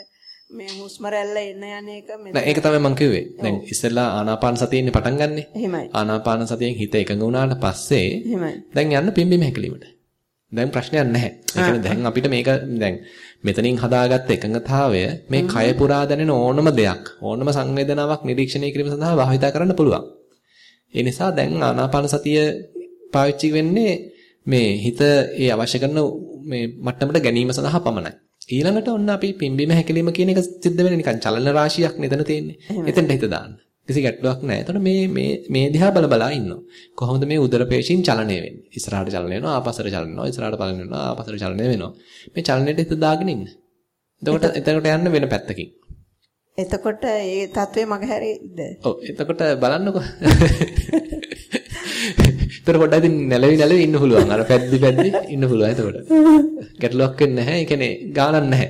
මේ හුස්ම රැල්ල එන්න යන එක නෑ ඒක තමයි මම කිව්වේ. දැන් ඉස්සෙල්ලා ආනාපාන සතියෙන්නේ පටන් ගන්නෙ. එහෙමයි. ආනාපාන සතියෙන් හිත එකඟ වුණාට පස්සේ එහෙමයි. දැන් යන්න පිම්බීම හැකිලිමට. දැන් ප්‍රශ්නයක් නැහැ. ඒ දැන් අපිට මේක දැන් මෙතනින් හදාගත්ත එකඟතාවය මේ කය පුරා දැනෙන ඕනම දෙයක් ඕනම සංවේදනාවක් නිරීක්ෂණය කිරීම සඳහා භාවිතා කරන්න පුළුවන්. ඒ නිසා දැන් ආනාපාන සතිය පාවිච්චි වෙන්නේ මේ හිත ඒ අවශ්‍ය කරන මේ මට්ටමට ගැනීම සඳහා පමණයි. ඊළඟට ඔන්න අපි පිම්බීම හැකිලිම කියන එක සිද්ධ වෙන්නේ නිකන් චලන රාශියක් නේදන තියෙන්නේ. එතෙන්ට හිත දාන්න. කිසි ගැටලුවක් නැහැ. එතකොට මේ මේ මේ දිහා බල බලා ඉන්නවා. කොහොමද මේ උදර පේශීන් චලනය වෙන්නේ? ඉස්සරහට චලනය වෙනවා, ආපස්සට චලනය වෙනවා, ඉස්සරහට බලන වෙනවා, ආපස්සට චලනය වෙනවා. මේ චලනයට හිත දාගෙන ඉන්න. එතකොට එතකොට යන්න වෙන පැත්තකින්. එතකොට ඒ தત્ත්වය මගහැරෙයිද? ඔව් එතකොට බලන්නකෝ. ඒතර පොඩ්ඩක් ඉතින් නැලවි නැලවි ඉන්න පුළුවන්. අර පැද්දි පැද්දි ඉන්න පුළුවන් එතකොට. ගැටලුවක් වෙන්නේ නැහැ. ඒ කියන්නේ ගානක් නැහැ.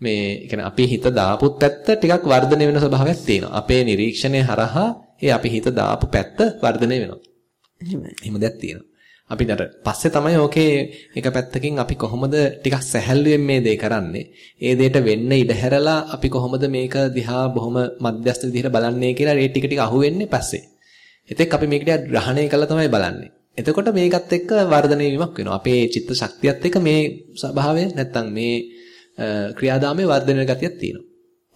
මේ කියන්නේ අපි හිත දාපුත් පැත්ත ටිකක් වර්ධනය වෙන ස්වභාවයක් තියෙනවා. අපේ නිරීක්ෂණය හරහා ඒ අපි හිත දාපු පැත්ත වර්ධනය වෙනවා. එහෙමයි. එහෙම දෙයක් තියෙනවා. අපිට අර පස්සේ තමයි ඕකේ එක පැත්තකින් අපි කොහොමද ටිකක් සැහැල්ලුවෙන් මේ දේ කරන්නේ. ඒ දෙයට වෙන්න ඉඩ හැරලා අපි කොහොමද මේක දිහා බොහොම මධ්‍යස්ථ විදිහට බලන්නේ කියලා ඒ ටික ටික අහුවෙන්නේ පස්සේ. එතෙක් අපි මේක ටිකක් ග්‍රහණය කළා තමයි බලන්නේ. එතකොට මේකත් එක්ක වර්ධනය වීමක් වෙනවා. අපේ චිත්ත ශක්තියත් එක්ක මේ ස්වභාවය නැත්තම් මේ ක්‍රියාදාමයේ වර්ධනය ගතියක් තියෙනවා.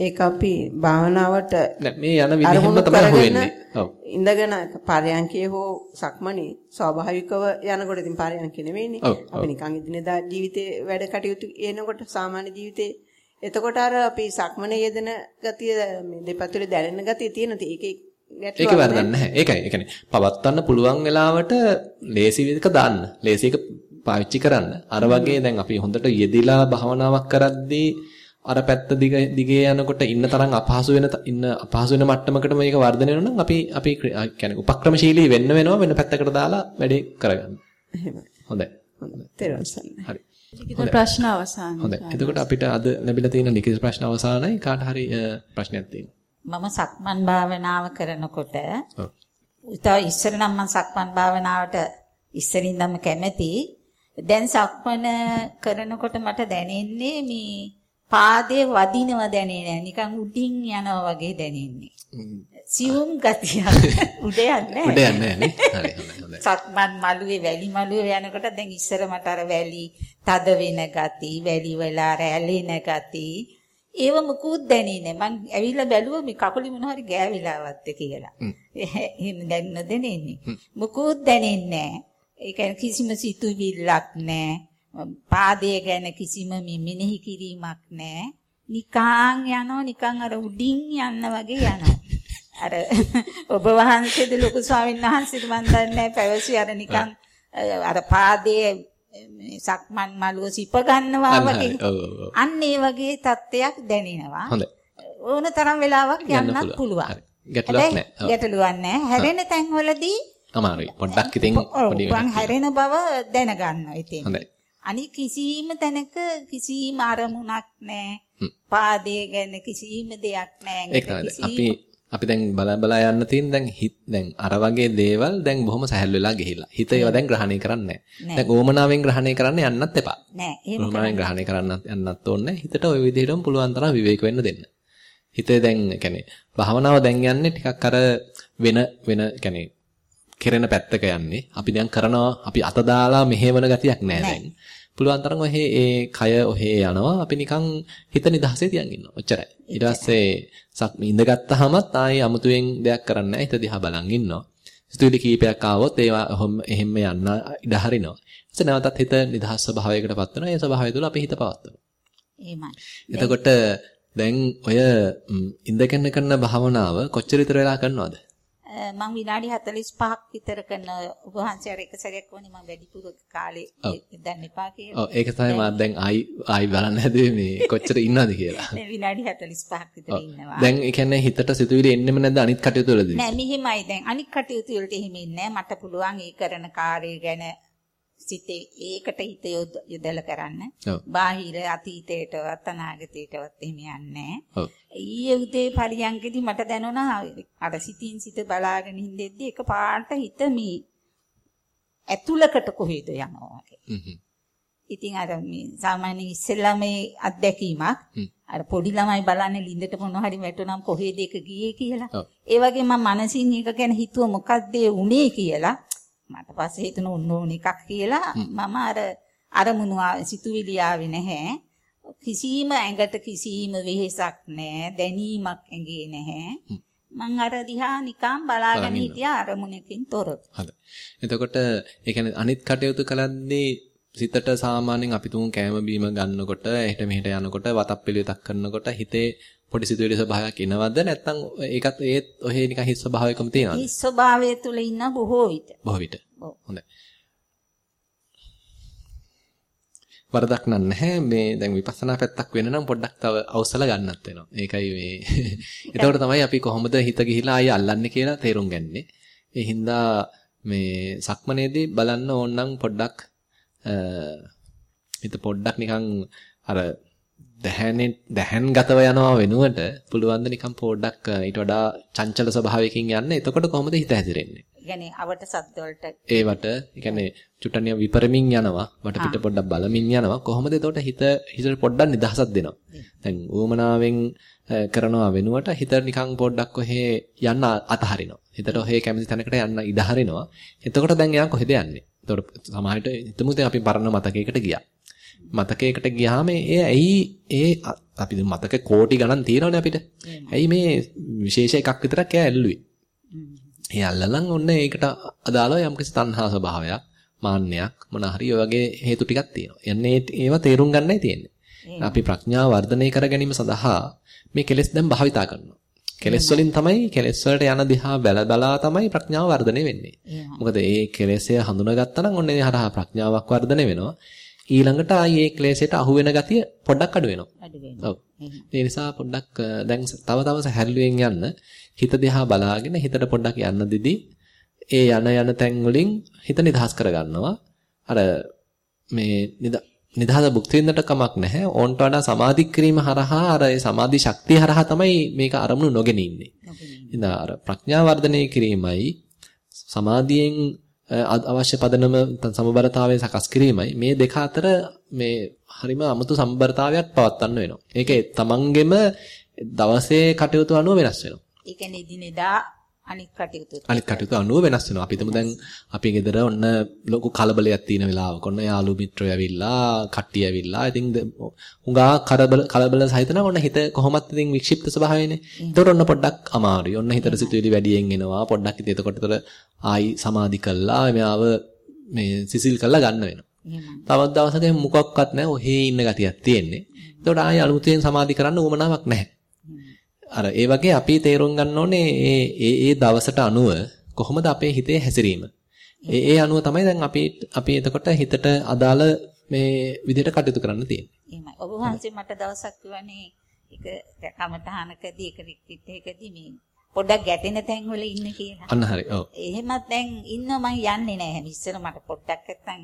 ඒක අපි භාවනාවට මේ යන විදිහම තමයි හොයන්නේ. ඔව්. ඉඳගෙන පරයන්කේ හෝ සක්මණේ ස්වාභාවිකව යනකොට ඉතින් පරයන්කේ නෙවෙයිනේ. අපි නිකන් ඉදිනදා ජීවිතේ වැඩ කටයුතු එනකොට සාමාන්‍ය ජීවිතේ එතකොට අර අපි සක්මණේ යෙදෙන ගතිය මේ දෙපැත්තේ දැනෙන ගතිය තියෙන ඒකේ ඒක වරදක් නැහැ. ඒකයි. ඒ කියන්නේ පවත්වන්න පුළුවන් වෙලාවට ලේසි විදිහක දාන්න. ලේසියක පාවිච්චි කරන්න. අර වගේ දැන් අපි හොඳට යෙදිලා භාවනාවක් කරද්දී අර පැත්ත දිග යනකොට ඉන්න තරම් අපහසු වෙන ඉන්න අපහසු වෙන මට්ටමකට මේක වර්ධනය වෙනවා නම් අපි අපි කියන්නේ උපක්‍රමශීලී වෙන්න වෙනවා වෙන පැත්තකට දාලා වැඩේ කරගන්න. එහෙමයි. හොඳයි. හොඳයි. හරි. ලිඛිත ප්‍රශ්න අවසන්. හොඳයි. එතකොට අපිට අද ලැබිලා තියෙන ලිඛිත ප්‍රශ්න අවසానයි කාට හරි ප්‍රශ්නයක් තියෙනවා. මම සක්මන් භාවනාව කරනකොට උතා ඉස්සර නම් මම සක්මන් භාවනාවට ඉස්සරින්දම කැමති. දැන් සක්මන කරනකොට මට දැනෙන්නේ මේ පාදේ වදිනව දැනෙන්නේ නිකන් උඩින් යනවා වගේ දැනෙන්නේ. සියුම් ගතියක් උඩ යන්නේ උඩ යන්නේ නේ. සක්මන් මළුවේ වැලි මළුවේ යනකොට දැන් ඉස්සර මට අර වැලි තද වෙන ගති, වැලි වල රැළෙන ගති ඒව මුකුත් දැනෙන්නේ මං ඇවිල්ලා බැලුවා මේ කකුලේ මොන හරි ගෑවිලාවත් කියලා. එහෙම දැන් නොදැනෙන්නේ. මුකුත් දැනෙන්නේ නැහැ. ඒ කියන්නේ කිසිම සිතුවිල්ලක් නැහැ. පාදයේ ගැන කිසිම මෙනෙහි කිරීමක් නැහැ. නිකං යනවා නිකං අර උඩින් යන්න වගේ යනවා. අර ඔබ වහන්සේද ලොකු ස්වාමීන් වහන්සේද මන් දන්නේ පැවසි අර නිකන් අර පාදයේ සක්මන් මළුව සිප ගන්නවා වගේ. අන්න ඒ වගේ තත්ත්වයක් දැනෙනවා. හොඳයි. ඕන තරම් වෙලාවක් යන්නත් පුළුවන්. ගැටලුවක් නැහැ. ගැටලුවක් නැහැ. හැරෙන තැන්වලදී අමාරුයි. පොඩ්ඩක් ඉතින් පොඩි හැරෙන බව දැනගන්නවා ඉතින්. හොඳයි. අනික කිසිම තැනක කිසිම අරමුණක් නැහැ. පාදයේ ගැන කිසිම දෙයක් නැහැ. ඒක තමයි. අපි අපි දැන් බල බලා යන්න තියෙන දැන් හිත දැන් අර වගේ දේවල් දැන් බොහොම සැහැල් වෙලා ගිහිල්ලා. හිත ඒවා දැන් ග්‍රහණය කරන්නේ නැහැ. දැන් ඕමනාවෙන් ග්‍රහණය කරන්න යන්නත් එපා. නෑ එහෙම ඕමනාවෙන් ග්‍රහණය කරන්නත් යන්නත් ඕනේ. හිතට ওই විදිහටම පුළුවන් තරම් විවේක වෙන්න දෙන්න. හිතේ දැන් يعني භාවනාව දැන් යන්නේ ටිකක් අර වෙන වෙන يعني කෙරෙන පැත්තක යන්නේ. අපි දැන් කරනවා අපි අත දාලා මෙහෙවන ගතියක් නැහැ දැන්. පුළුවන් තරම් ඔහේ ඒ කය ඔහේ යනවා. අපි නිකන් හිත නිදහසේ තියන් ඉන්නවා. ඔච්චරයි. ඊට පස්සේ සක් ඉඳගත්තාමත් ආයේ අමුතුවෙන් දෙයක් කරන්නේ නැහැ. හිත දිහා බලන් ඉන්නවා. සිතුවිලි කීපයක් ආවොත් ඒවා එහෙම යන්න ඉඩ හරිනවා. ඊට නැවතත් හිත නිදහස් ස්වභාවයකටපත් වෙනවා. ඒ ස්වභාවය තුළ අපි හිත පවත්වනවා. එහෙමයි. එතකොට දැන් ඔය ඉඳගෙන කරන භාවනාව කොච්චර විතර වෙලා කරනවද? මම විනාඩි 45ක් විතර කරන ඔබ වහන්සේ අර එක සැරයක් වුණේ මම වැඩිපුර කාලේ දැන් එපා කියලා. ඔව් ඒක තමයි මම දැන් ආයි ආයි බලන්න හැදුවේ මේ කොච්චර ඉන්නවද කියලා. දැන් විනාඩි 45ක් විතර ඉන්නවා. දැන් ඒ කියන්නේ හිතට සිතුවිලි එන්නෙම නැද්ද අනිත් කටයුතු වලදී? නෑ මෙහිමයි දැන් අනිත් කටයුතු වලට එහෙම ඉන්නේ මට පුළුවන් ඒ කරන කාර්යය ගැන සිතේ ඒකට හිත යොදලා කරන්න. බාහිර අතීතයටවත් අනාගතයටවත් එහෙම යන්නේ ඔව්. ඊයේ උදේ පරියන්කෙදි මට දැනුණා අර සිතින් සිත බලාගෙන ඉඳෙද්දි එක පාට හිත මේ ඇතුලකට කොහෙද යනවා වගේ. ඉතින් අර මේ සාමාන්‍ය ඉස්සෙල්ලා මේ අත්දැකීමක් අර පොඩි ළමයි බලන්නේ ලින්දට මොනවා හරි වැටුනම කොහෙද ඒක ගියේ කියලා. ඒ වගේ මම මනසින් එක ගැන හිතුව මොකද්ද උනේ කියලා. මට පස්සේ හිතන ඕන එකක් කියලා මම අර අරමුණු සිතුවිලි ආවේ නැහැ. කිසිම ඇඟට කිසිම වෙහෙසක් නැහැ. දැනීමක් ඇඟේ නැහැ. මං අර දිහා නිකන් බලාගෙන හිටියා අරමුණකින් තොරව. හරි. එතකොට ඒ කියන්නේ අනිත් කටයුතු කලද්දී සිතට සාමාන්‍යයෙන් අපි තුන් කෑම බීම ගන්නකොට එහෙට මෙහෙට යනකොට වතක් පිළිවෙතක් කරනකොට හිතේ පොඩි සිතුවිලි ස්වභාවයක් එනවද නැත්නම් ඒකත් ඒත් ඔහේ නිකන් හිස් ස්වභාවයකම තියෙනවද? හිස් ස්වභාවය තුල ඉන්න බොහෝ විට. බොහෝ විට. හොඳයි. වරදක් නැහැ මේ දැන් විපස්සනා පැත්තක් වෙන නම් පොඩ්ඩක් තව අවසල ගන්නත් වෙනවා. ඒකයි මේ එතකොට තමයි අපි කොහොමද හිත ගිහිලා ආයේ අල්ලන්නේ කියලා තේරුම් ගන්නේ. ඒ හින්දා මේ සක්මනේදී බලන්න ඕනනම් පොඩ්ඩක් හිත පොඩ්ඩක් නිකන් අර දැහැනේ දැහන්ගතව යනවා වෙනුවට පුළුවන් ද නිකන් පොඩ්ඩක් ඊට වඩා චංචල ස්වභාවයකින් යන්න. එතකොට කොහොමද හිත හැදිරෙන්නේ? කියන්නේ අවට සද්ද වලට. ඒවට කියන්නේ චුට්ටනිය විපරමින් යනවා වට පිට පොඩ්ඩක් බලමින් යනවා. කොහොමද එතකොට හිත හිතට පොඩ්ඩක් නිදහසක් දෙනවා? දැන් ඌමනාවෙන් කරනවා වෙනුවට හිත නිකන් පොඩ්ඩක් ඔහේ යන්න අතහරිනවා. හිතට ඔහේ කැමති තැනකට යන්න ඉඩ හරිනවා. එතකොට දැන් එයා කොහෙද යන්නේ? එතකොට සමහරවිට හිතමු අපි පරණ මතකයකට ගියා මතකයකට ගියාම ඒ ඇයි ඒ අපි මතක කෝටි ගණන් තියෙනවනේ අපිට ඇයි මේ විශේෂ එකක් විතරක් එයා ඇල්ලුවේ ඒ අල්ලලන් ඔන්න ඒකට අදාළව යම්කිසි තණ්හා ස්වභාවයක්, මාන්නයක් මොන හරි ඔය වගේ හේතු ටිකක් තියෙනවා. යන්නේ ඒවා තේරුම් ගන්නයි තියෙන්නේ. අපි ප්‍රඥාව වර්ධනය කර ගැනීම සඳහා මේ කෙලෙස් දැන් භාවිතා කරනවා. කෙලෙස් වලින් තමයි කෙලෙස් වලට යන දිහා බැල බලා තමයි ප්‍රඥාව වර්ධනය වෙන්නේ. මොකද ඒ කෙලෙස්ය හඳුනාගත්තා නම් ඔන්න ඒ හරහා ප්‍රඥාවක් වර්ධනය වෙනවා. ඊළඟට ආයේ ඒ ක්ලේශයට අහු වෙන ගතිය පොඩ්ඩක් අඩු වෙනවා. අඩු වෙනවා. ඔව්. ඒ නිසා පොඩ්ඩක් දැන් තව තව සැහැල්ලුවෙන් යන්න හිත දිහා බලාගෙන හිතට පොඩ්ඩක් යන්න දිදී ඒ යන යන තැන් වලින් හිත නිදහස් කරගන්නවා. අර මේ නිදහස භුක්ති විඳට කමක් නැහැ. ඕන්ට වඩා සමාධි කිරීම හරහා අර ඒ සමාධි ශක්තිය හරහා තමයි මේක අරමුණු නොගෙන ඉන්නේ. ඉතින් අර ප්‍රඥා වර්ධනය කිරීමයි සමාධියෙන් අවශ්‍ය පදනම සමබරතාවය සකස් කිරීමයි මේ දෙක අතර මේ හරිම අමුතු සම්බරතාවයක් පවත්වන්න වෙනවා. ඒකේ තමන්ගෙම දවසේ කටයුතු අනුව වෙනස් වෙනවා. ඒ කියන්නේ දිනෙදා අනිත් කටයුතු. අනිත් කටයුතු අනුව වෙනස් වෙනවා. අපි හිතමු දැන් අපි ගෙදර ඔන්න ලොකු කලබලයක් තියෙන වෙලාවක ඔන්න යාළු මිත්‍රයෝ ඇවිල්ලා, කට්ටිය ඇවිල්ලා. ඉතින් හුඟා කලබල කලබල සහිත නම් ඔන්න හිත කොහොමත් ඉතින් වික්ෂිප්ත ස්වභාවයනේ. ඒතකොට ඔන්න පොඩ්ඩක් අමාරුයි. ඔන්න හිතට සිතුවිලි වැඩියෙන් එනවා. පොඩ්ඩක් ඉතින් එතකොටතර ආයි සමාධි කළා මෙයාව මේ සිසිල් කරලා ගන්න වෙනවා. තවත් දවසක මොකක්වත් නැහැ. ඔහේ ඉන්න ගතියක් තියෙන්නේ. එතකොට ආයි අලුතෙන් සමාධි කරන්න උවමනාවක් නැහැ. අර ඒ වගේ අපි තේරුම් ගන්න ඕනේ ඒ ඒ ඒ දවසට අනුව කොහොමද අපේ හිතේ හැසිරීම. ඒ ඒ අනුව තමයි දැන් අපි අපි එතකොට හිතට අදාළ මේ විදිහට කටයුතු කරන්න තියෙන්නේ. එහෙමයි. ඔබ වහන්සේ මට දවසක් කිව්වනේ ඒක කමතහනකදී ඒක රික්ටිත් එකදී මේ පොඩ්ඩක් ගැටෙන තැන් වල ඉන්න කියලා. අන්න හරි. ඔව්. එහෙමත් දැන් ඉන්නවා මං යන්නේ නැහැ. ඉස්සර මට පොඩ්ඩක් නැත්තම්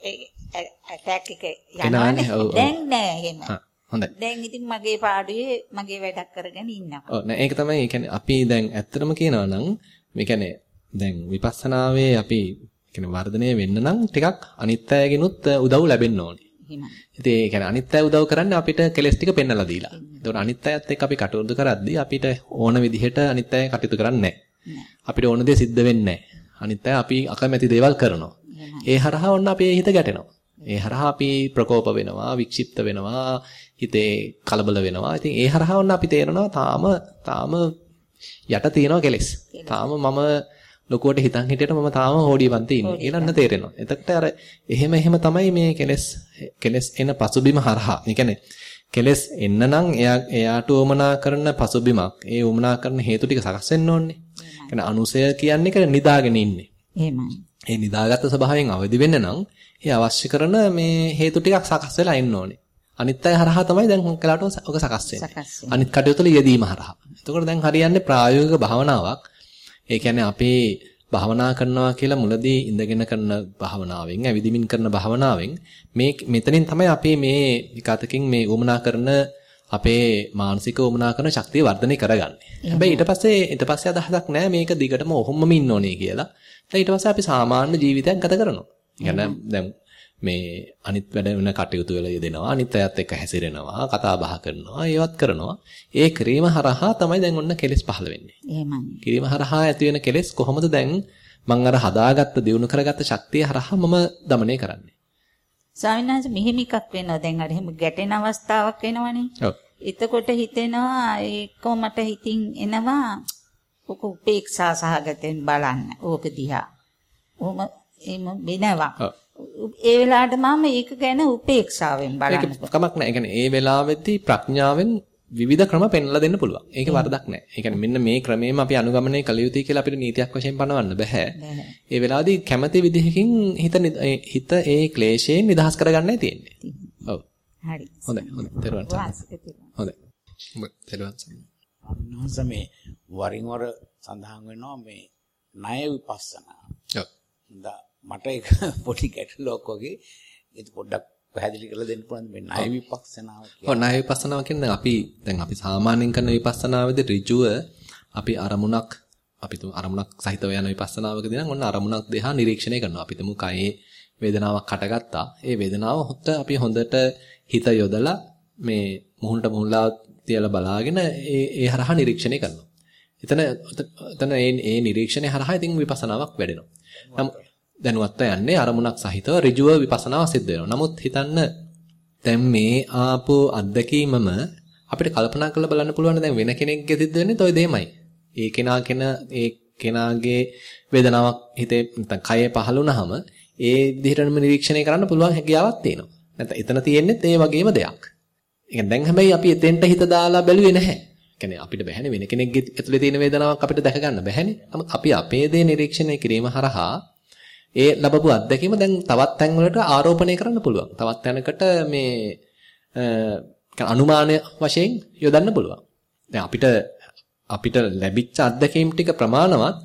ඒ ඇටැක් එක යනවානේ. දැන් නෑ එහෙම. හොඳයි. දැන් ඉතින් මගේ පාඩුවේ මගේ වැඩක් කරගෙන ඉන්නවා. ඔව් නෑ ඒක තමයි ඒ කියන්නේ අපි දැන් ඇත්තටම කියනවා නම් මේ කියන්නේ දැන් විපස්සනාවේ අපි කියන්නේ වර්ධනය වෙන්න නම් ටිකක් අනිත් අයගෙනුත් උදව් ලැබෙන්න ඕනේ. එහෙමයි. ඉතින් ඒ කියන්නේ අනිත් අය උදව් කරන්නේ අපිට කෙලස් ටික පෙන්නලා දීලා. ඒතකොට අනිත් අයත් එක්ක අපි කටයුතු කරද්දී අපිට ඕන විදිහට අනිත් අය කටයුතු කරන්නේ අපිට ඕන දේ සිද්ධ වෙන්නේ අනිත් අය අපි අකමැති දේවල් කරනවා. ඒ හරහා ඔන්න අපේ හිත ගැටෙනවා. ඒ හරහා අපි ප්‍රකෝප වෙනවා, වික්ෂිප්ත වෙනවා, හිතේ කලබල වෙනවා. ඉතින් ඒ හරහා ඔන්න අපි තේරෙනවා තාම තාම යට තියෙනවා කෙලස්. තාම මම ලොකුවට හිතන් හිටියට මම තාම ඉන්නේ කියලා අන්න තේරෙනවා. එතකොට අර එහෙම එහෙම තමයි මේ කෙලස් කෙලස් එන පසුබිම හරහා. ඒ කියන්නේ කෙලස් එන්න නම් එයා එයාට උමනා කරන පසුබිමක්, ඒ උමනා කරන හේතු ටික සකස් වෙන්න ඕනේ. කියන්නේ අනුසය කියන්නේ ඒක නිදාගෙන ඉන්නේ. එහෙමයි. ඒ නිදාගත්ත ස්වභාවයෙන් අවදි වෙන්න නම් ඒ අවශ්‍ය කරන මේ හේතු ටිකක් සකස් වෙලා ඉන්න ඕනේ. අනිත් අය හරහා තමයි දැන් හොංකලාට ඔක සකස් වෙන්නේ. අනිත් කටයුතු වල යෙදීම හරහා. එතකොට දැන් හරියන්නේ ප්‍රායෝගික භාවනාවක්. ඒ කියන්නේ අපේ භාවනා කරනවා කියලා මුලදී ඉඳගෙන කරන භාවනාවෙන්, ඇවිදිමින් කරන භාවනාවෙන් මේ මෙතනින් තමයි අපි මේ විකතකින් මේ උමනා කරන අපේ මානසික උමනා කරන ශක්තිය වර්ධනය කරගන්නේ. හැබැයි ඊට පස්සේ ඊට පස්සේ අදහසක් නැහැ මේක දිගටම ඔහොමම ඉන්න ඕනේ කියලා. ඊට පස්සේ අපි සාමාන්‍ය ජීවිතයක් ගත කරනවා. يعني දැන් මේ අනිත් වැඩ වෙන කටයුතු වල යෙදෙනවා. අනිත් අයත් එක්ක හැසිරෙනවා කතා බහ කරනවා ඒවත් කරනවා. ඒ ක්‍රීම හරහා තමයි දැන් ඔන්න කෙලෙස් පහළ වෙන්නේ. එහෙමයි. ක්‍රීම හරහා ඇති වෙන කෙලෙස් කොහොමද දැන් මං අර හදාගත්ත දිනු කරගත්ත ශක්තිය හරහා මම দমনය කරන්නේ? ස්වාමීන් වහන්සේ මෙහෙම එකක් වෙනවා. දැන් අර එහෙම ගැටෙන අවස්ථාවක් වෙනවනේ. එතකොට හිතෙනවා ඒකෝ මට හිතින් එනවා. ඔක උපේක්ෂා සහගතෙන් බලන්න. ඕක දිහා. ඔහොම එම වෙනවා. ඒ වෙලාවට මම ඒක ගැන උපේක්ෂාවෙන් බලන්න. ඒක කමක් නැහැ. ඒ කියන්නේ ඒ වෙලාවෙදී ප්‍රඥාවෙන් විවිධ ක්‍රම පෙන්ලා දෙන්න පුළුවන්. ඒක වරදක් නැහැ. ඒ කියන්නේ මෙන්න මේ ක්‍රමෙම අපි අනුගමනය කළ යුතුයි කියලා අපිට නීතියක් වශයෙන් පනවන්න බෑ. ඒ වෙලාවේදී කැමැති විදිහකින් හිත හිත ඒ ක්ලේශයෙන් නිදහස් කරගන්නයි තියෙන්නේ. ඔව්. හරි. හොඳයි. හොඳයි. දරුවන් හොඳයි. ඔබ දරුවන් අන්නහස මේ වරින් වර සඳහන් වෙනවා මේ ණය විපස්සනා. ඔව්. මට ඒක පොඩි ගැටලුවක් වගේ ඒක පොඩ්ඩක් පැහැදිලි කරලා දෙන්න පුළුවන් මේ ණය විපස්සනාව කියන්නේ. ඔව් ණය විපස්සනාව කියන්නේ අපි දැන් අපි සාමාන්‍යයෙන් කරන විපස්සනාවේදී ඍජුව අපි අරමුණක් අපි තුමු අරමුණක් සහිතව යන විපස්සනාවකදී නම් ඔන්න අරමුණක් දෙහා නිරීක්ෂණය කරනවා. අපි තුමු කයේ වේදනාවක් හටගත්තා. ඒ වේදනාව හොත් අපි හොඳට හිත යොදලා මේ මුහුණට මුහුණලා තියලා බලාගෙන ඒ ඒ හරහා නිරීක්ෂණය කරනවා. එතන එතන ඒ ඒ නිරීක්ෂණය හරහා ඉතින් විපස්සනාවක් වැඩෙනවා. නම් දැනුවත්ව යන්නේ අරමුණක් සහිතව ඍජුව විපස්සනාව සිද්ධ වෙනවා. නමුත් හිතන්න දැන් මේ ආපෝ අත්දැකීමම අපිට කල්පනා කරලා බලන්න පුළුවන් දැන් වෙන කෙනෙක්ගේ සිද්ධ වෙන්නේ toy දෙයමයි. ඒ කෙනා කෙන ඒ කෙනාගේ වේදනාවක් හිතේ නැත්නම් කයේ පහළ වුණාම ඒ විදිහටම නිරීක්ෂණය කරන්න පුළුවන් හැකියාවක් තියෙනවා. නැත්නම් එතන තියෙන්නේ ඒ වගේම දෙයක්. ඒ දැන් හැබැයි අපි එතෙන්ට හිත දාලා බැලුවේ නැහැ. කියන්නේ අපිට බැහැනේ වෙන කෙනෙක්ගේ ඇතුලේ තියෙන වේදනාවක් අපිට දැක ගන්න බැහැනේ. නමුත් අපි අපේ දේ නිරීක්ෂණය කිරීම හරහා ඒ ලැබපු අත්දැකීම දැන් තවත් තැන් වලට ආරෝපණය කරන්න පුළුවන්. තවත් තැනකට මේ අනුමාන වශයෙන් යොදන්න පුළුවන්. දැන් අපිට අපිට ලැබිච්ච අත්දැකීම් ටික ප්‍රමාණවත්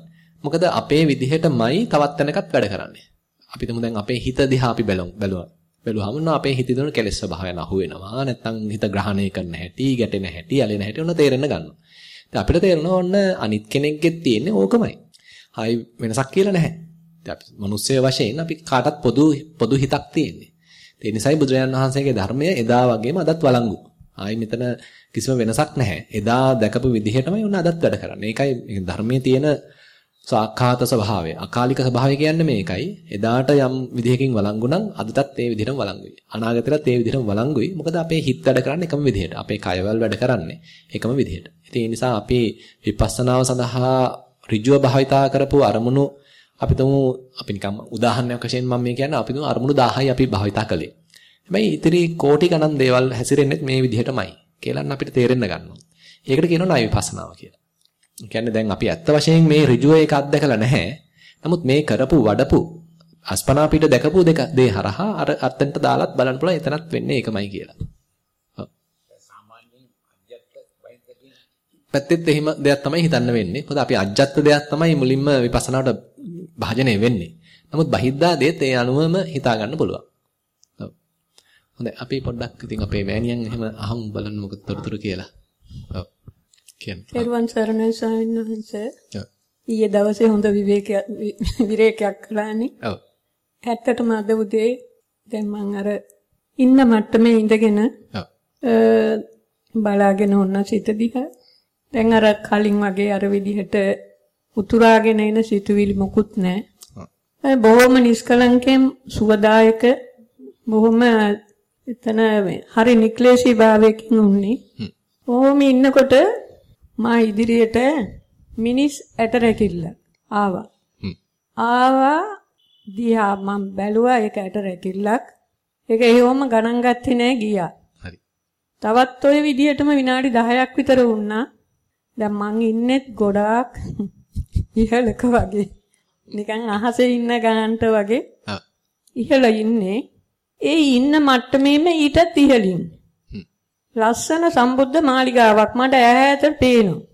මොකද අපේ විදිහටමයි තවත් තැනකත් වැඩ කරන්නේ. අපි තුමු දැන් අපේ හිත දිහා අපි බැලුවා. බැලුවාම නෝ අපේ හිතේ දුන කෙලෙස් ස්වභාවයන් අහු වෙනවා. නැත්නම් හිත ග්‍රහණය කරන හැටි, ගැටෙන හැටි, ඇලෙන හැටි ඔන්න තේරෙන්න ගන්නවා. ඉතින් අපිට තේරෙනවා ඔන්න අනිත් කෙනෙක්ගෙත් තියෙන්නේ ඕකමයි. ආයි වෙනසක් කියලා නැහැ. ඉතින් අපි මිනිස්සය වශයෙන් අපි කාටත් පොදු පොදු හිතක් තියෙන්නේ. ඒ නිසායි බුදුරජාණන් වහන්සේගේ ධර්මය එදා වගේම අදත් වළංගු. ආයි මෙතන කිසිම වෙනසක් නැහැ. එදා දැකපු විදිහටමයි උන් අදත් වැඩ කරන්නේ. ඒකයි ධර්මයේ තියෙන සාක්ඛාත ස්වභාවය. අකාලික ස්වභාවය කියන්නේ මේකයි. එදාට යම් විදිහකින් වළංගු නම් අදටත් ඒ විදිහටම වළංගුයි. අනාගතයටත් ඒ විදිහටම වළංගුයි. මොකද අපේ හිත වැඩ කරන්නේ එකම විදිහට. අපේ කයවල වැඩ කරන්නේ එකම විදිහට. ඉතින් ඒ නිසා අපි විපස්සනාව සඳහා ඍජුව භාවිතා කරපු අරමුණු අපි තුමු අපි නිකම් උදාහරණයක් වශයෙන් මම මේ කියන්නේ අපි තුමු අරමුණු 1000යි අපි භාවිතා කළේ. හැබැයි ඉතිරි කෝටි ගණන් දේවල් හැසිරෙන්නේ මේ විදිහටමයි කියලා අපිට තේරෙන්න ගන්නවා. ඒකට කියනවා ණය විපස්සනාව කියලා. කියන්නේ දැන් අපි ඇත්ත වශයෙන් මේ ඍජුව එක අත්දකලා නැහැ. නමුත් මේ කරපු වඩපු අස්පනා පිට දැකපු දෙක දේ හරහා අර අත්තන්ට දාලත් බලන්න පුළුවන් එතනත් වෙන්නේ ඒකමයි කියලා. ඔව්. පැත්තෙත් එහෙම දෙයක් තමයි හිතන්න වෙන්නේ. මොකද අපි අජ්ජත් දෙයක් තමයි මුලින්ම විපස්සනාවට භාජනය වෙන්නේ. නමුත් බහිද්දා දෙත් ඒ අනුවම හිතා ගන්න පුළුවන්. ඔව්. හොඳයි අපි පොඩ්ඩක් ඉතින් අපේ මෑණියන් එහෙම අහමු බලන්න මොකද තොරතුරු කියලා. ඔව්. කියන්න. පෙරවන් සරණයි ස්වාමීන් වහන්සේ. ඔව්. ඊයේ දවසේ හොඳ විවේකයක් විරේකයක් කළානේ. ඔව්. ඇත්තටම අද උදේ දැන් මම අර ඉන්න මට්ටමේ ඉඳගෙන ඔව්. බලාගෙන ඔන්න සිත දිහා දැන් අර කලින් වගේ අර විදිහට උතුරාගෙන එන සිතුවිලි මොකුත් නැහැ. බොහොම නිෂ්කලංකෙන් සුවදායක බොහොම එතන හරි නික්ලේශී භාවයකින් උන්නේ. කොහොම ඉන්නකොට මා ඉදිරියට මිනිස් ඇට රැකිල්ල ආවා. ආවා දිහා මම බැලුවා ඒක ඇට රැකිල්ලක්. ඒක එහෙවම ගණන් ගත්තේ නෑ ගියා. හරි. තවත් ওই විදිහටම විනාඩි 10ක් විතර වුණා. දැන් මං ඉන්නෙත් ගොඩාක් ඉහළක වගේ. නිකන් අහසේ ඉන්න ගානට වගේ. ඉහළ ඉන්නේ. ඒ ඉන්න මට්ටමේම ඊටත් ඉහළින්. ලස්සන සම්බුද්ධ මාලිගාවක් මට ඈතට පේනවා.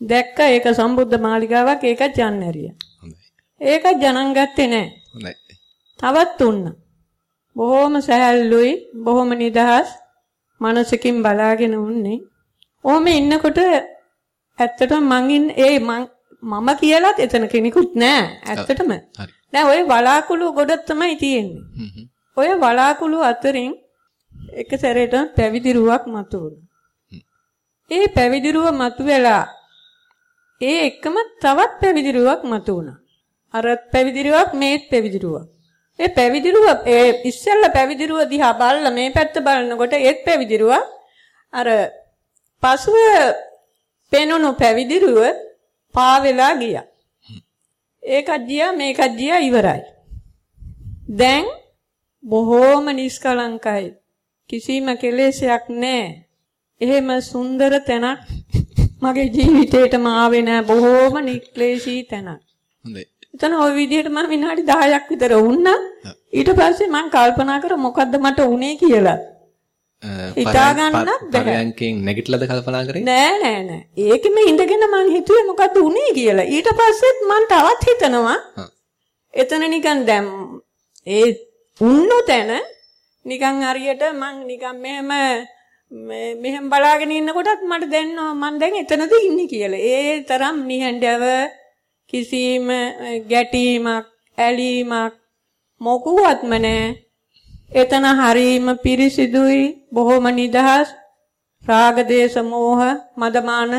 දැක්ක ඒක සම්බුද්ධ මාලිගාවක් ඇරියා. හොඳයි. ඒකත් ගණන් ගත්තේ නැහැ. හොඳයි. තවත් තුන්න. බොහොම සහැල්ලුයි, බොහොම නිදහස් මනසකින් බලාගෙන උන්නේ. ඔහොම ඉන්නකොට ඇත්තටම මං ඒ මම කියලාත් එතන කෙනෙකුත් නෑ ඇත්තටම. දැන් ওই වලාකුළු ගොඩ තමයි තියෙන්නේ. ඔය වලාකුළු අතරින් එක සැරේට පැවිදි රුවක් මතුවුණා. ඒ පැවිදි රුව මතුවෙලා ඒ එකම තවත් පැවිදි රුවක් මතුවුණා. අර පැවිදි රුවක් මේත් පැවිදි රුවක්. ඒ පැවිදි රුව ඒ ඉස්සෙල්ලා පැවිදි රුව දිහා බලලා මේ පැත්ත බලනකොට ඒත් පැවිදි රුව අර පසුව පෙනුණු පැවිදි රුව පාවෙලා ගියා. ඒකත් ගියා මේකත් ගියා ඉවරයි. දැන් බොහෝම නිස්කලංකයි. කිසිම කෙලෙසයක් නැහැ. එහෙම සුන්දර තැනක් මගේ ජීවිතේටම ආවේ නැහැ. බොහෝම නික්ලේශී තැනක්. හොඳයි. එතන ওই විදිහට මම විනාඩි 10ක් විතර වුණා. ඊට පස්සේ මම කල්පනා කර මොකද්ද මට උනේ කියලා. හිතා ගන්නත් බැහැ. පරයන්කෙන් නැගිටලාද කල්පනා කරේ? නෑ නෑ නෑ. ඒකෙම ඉඳගෙන මං හිතුවේ මොකද්ද උනේ කියලා. ඊට පස්සෙත් මං තවත් හිතනවා. එතන නිකන් දැන් ඒ උන්නු තැන නිකන් හරියට මං නිකන් මෙහෙම මෙහෙම බලාගෙන ඉන්නකොටත් මට දැනෙනවා මං දැන් එතනද ඉන්නේ කියලා. ඒ තරම් නිහඬව කිසිම ගැටීමක් ඇලීමක් මොකුවත්ම නැහැ. එතන හරීම පිරිසිදුයි බොහොම නිදහස් රාග දේශ මෝහ මදමාන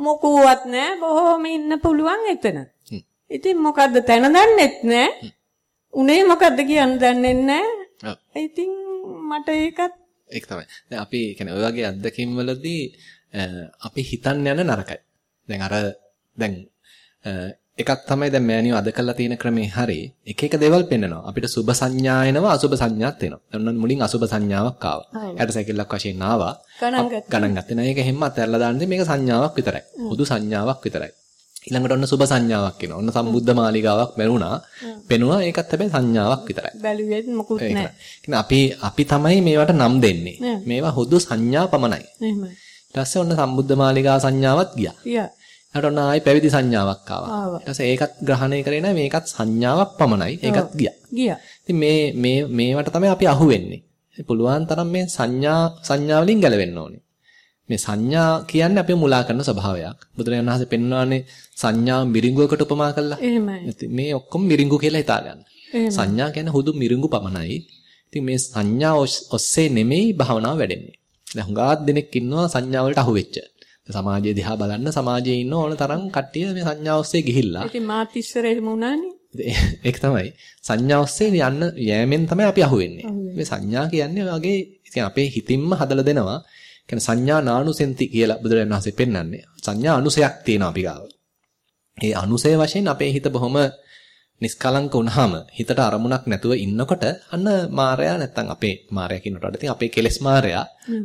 මොකුවත් නැහැ බොහොම ඉන්න පුළුවන් එතන. ඉතින් මොකද්ද තැන දන්නෙත් නැහැ. උනේ මොකද්ද කියන්න දන්නේ නැහැ. ඉතින් මට ඒකත් ඒක තමයි. දැන් අපි කියන්නේ ඔය වගේ අත්දැකීම් වලදී අපි හිතන්න යන නරකයි. දැන් අර දැන් එකක් තමයි දැන් මෑනියෝ අද කරලා තියෙන ක්‍රමේ හරි එක එක දේවල් පෙන්නනවා. අපිට සුබ සංඥා එනවා අසුබ සංඥාත් එනවා. දැන් මුලින් අසුබ සංඥාවක් ආවා. යට සැකිල්ලක් වශයෙන් ආවා. ගණන් ගත්තේ නැහැ. ඒක හැම අතහැරලා දාන්නේ මේක සංඥාවක් විතරයි. හුදු සංඥාවක් විතරයි. ඊළඟට ඔන්න සුබ සංඥාවක් එනවා. ඔන්න සම්බුද්ධ මාලිගාවක් මෙරුණා. පෙනුණා. ඒකත් හැබැයි සංඥාවක් විතරයි. බැලුවෙත් මොකුත් නැහැ. අපි අපි තමයි මේවට නම් දෙන්නේ. මේවා හුදු සංඥා පමණයි. එහෙමයි. ඊට පස්සේ ඔන්න සම්බුද්ධ මාලිගා සංඥාවක් ගියා. ඊට ඔන්න ආයි පැවිදි සංඥාවක් ආවා. ඊට පස්සේ ඒකත් ග්‍රහණය කරේ නැහැ මේකත් සංඥාවක් පමණයි. ඒකත් ගියා. ගියා. ඉතින් මේ මේ මේවට තමයි අපි අහු වෙන්නේ. පුළුවන් තරම් මේ සංඥා සංඥා වලින් ගැලවෙන්න ඕනේ. මේ සංඥා කියන්නේ අපි මුලා කරන ස්වභාවයක්. බුදුරජාණන් වහන්සේ පෙන්වන්නේ සංඥා මිරිඟුවකට උපමා කළා. එහෙමයි. මේ ඔක්කොම මිරිඟු කියලා හිතා ගන්න. සංඥා කියන්නේ හුදු මිරිඟු පමණයි. ඉතින් මේ සංඥා ඔස්සේ නෙමෙයි භාවනාව වැඩෙන්නේ. දැන් හුඟක් දෙනෙක් ඉන්නවා සංඥා වලට අහු වෙච්ච. සමාජයේ දිහා බලන්න සමාජයේ ඉන්න ඕන තරම් කට්ටිය මේ සංඥා ඔස්සේ ගිහිල්ලා. ඉතින් මාත් ඉස්සර එහෙම වුණානේ. ඒක තමයි. සංඥා ඔස්සේ යන්න යෑමෙන් තමයි අපි අහුවෙන්නේ. මේ සංඥා කියන්නේ වගේ ඉතින් අපේ හිතින්ම හදලා දෙනවා. කියන්නේ සංඥා නානුසෙන්ති කියලා බුදුරජාණන් වහන්සේ පෙන්වන්නේ. සංඥා අනුසයක් තියෙනවා අපි ගාව. ඒ අනුසය වශයෙන් අපේ හිත බොහොම නිස්කලංක වුණාම හිතට අරමුණක් නැතුව ඉන්නකොට අන්න මායя නැත්තම් අපේ මායя කියනට වඩා ඉතින් අපේ කෙලෙස් මායя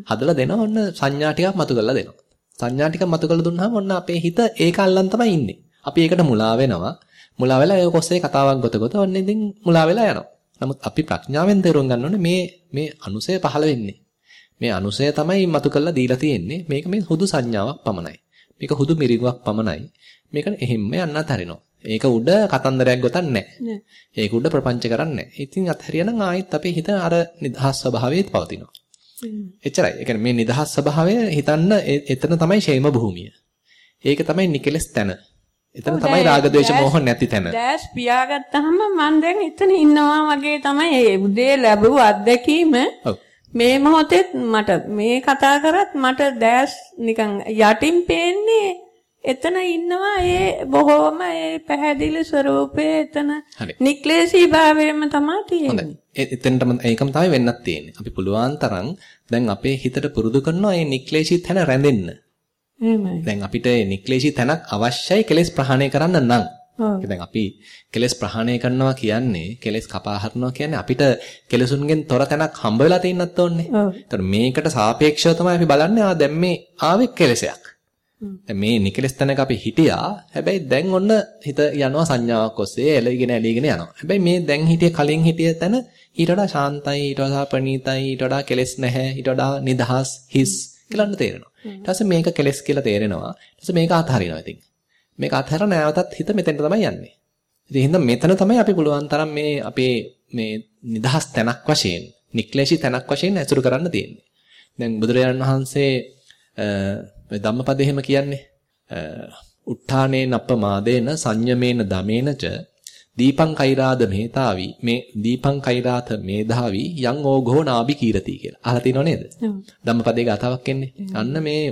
හදලා දෙනවා අන්න සංඥා ටිකක් මතු කරලා දෙනවා. සංඥා ටිකක් මතු කරලා දුන්නාම ඔන්න අපේ හිත ඒක අල්ලන් තමයි ඉන්නේ. අපි ඒකට මුලා වෙනවා. මුලා වෙලා ඒක ඔස්සේ කතාවක් ගොත ගොත ඔන්න ඉතින් මුලා වෙලා යනවා. නමුත් අපි ප්‍රඥාවෙන් තේරුම් ගන්න ඕනේ මේ මේ අනුසය පහළ වෙන්නේ. මේ අනුසය තමයි මතු කරලා දීලා තියෙන්නේ. මේක මේ හුදු සංඥාවක් පමණයි. මේක හුදු මිරිඟුවක් පමණයි. මේක එහෙම්ම යන්නත් හරිනවා. ඒක උඩ කතන්දරයක් ගොතන්නේ නැහැ. ඒක උඩ ප්‍රපංච කරන්නේ නැහැ. ඉතින් අත්හැරියනම් ආයෙත් අපේ හිත අර නිදහස් ස්වභාවයේ පවතිනවා. එච්චරයි. ඒ කියන්නේ මේ නිදහස් ස්වභාවය හිතන්න එතන තමයි ෂේම භූමිය. ඒක තමයි නිකලස් තැන. එතන තමයි රාග ద్వේෂ මෝහ නැති තැන. දැස් පියාගත්තාම මම දැන් එතන ඉන්නවා වගේ තමයි ඒ උදේ ලැබුව අත්දැකීම. මේ මොහොතේ මට මේ කතා කරත් මට දැස් නිකන් යටින් පේන්නේ එතන ඉන්නවා ඒ බොහොම ඒ පැහැදිලි ස්වરૂපයේ එතන නික්ලේශී භාවයෙන්ම තමයි තියෙන්නේ. එතනටම ඒකම තමයි වෙන්නත් තියෙන්නේ. අපි පුළුවන් තරම් දැන් අපේ හිතට පුරුදු කරනවා මේ නික්ලේශී තැන රැඳෙන්න. එහෙමයි. දැන් අපිට මේ නික්ලේශී තැනක් අවශ්‍යයි කෙලෙස් ප්‍රහාණය කරන්න නම්. දැන් අපි කෙලෙස් ප්‍රහාණය කරනවා කියන්නේ කෙලෙස් කපා හරිනවා කියන්නේ අපිට කෙලසුන්ගෙන් තොර තැනක් හම්බ වෙලා තියෙන්නත් ඕනේ. ඒතර මේකට සාපේක්ෂව තමයි අපි බලන්නේ ආ දැන් මේ ආවේ කෙලෙසයක්. මේ නිකලස් තැනක අපි හිටියා. හැබැයි දැන් ඔන්න හිත යනවා සංඥාවක් ඔස්සේ එළවිගෙන එළවිගෙන යනවා. හැබැයි මේ දැන් හිටිය කලින් හිටිය තැන ඊට වඩා ශාන්තයි, ඊට වඩා ප්‍රණීතයි, ඊට වඩා කෙලස් නැහැ, ඊට වඩා නිදහස්, හිස් කියලා තේරෙනවා. ඊට පස්සේ මේක කෙලස් කියලා තේරෙනවා. ඊට පස්සේ මේක අතහරිනවා ඉතින්. මේක අතහැර නැවතත් හිත මෙතෙන්ට තමයි යන්නේ. ඉතින් එහෙනම් මෙතන තමයි අපි පුළුවන් තරම් මේ අපේ මේ නිදහස් තැනක් වශයෙන්, නික්ලේශී තැනක් වශයෙන් ඇසුරු කරන්න තියෙන්නේ. දැන් බුදුරජාණන් වහන්සේ ඔය ධම්මපද එහෙම කියන්නේ උත්ථානේ නප්පමාදේන සංයමේන දමේනච දීපං කෛරාද මේතාවි මේ දීපං කෛරාත මේධාවි යං ඕඝෝ නාබි කීරති කියලා. අහලා තියෙනව නේද? ධම්මපදයේ ගාතාවක් එන්නේ. අන්න මේ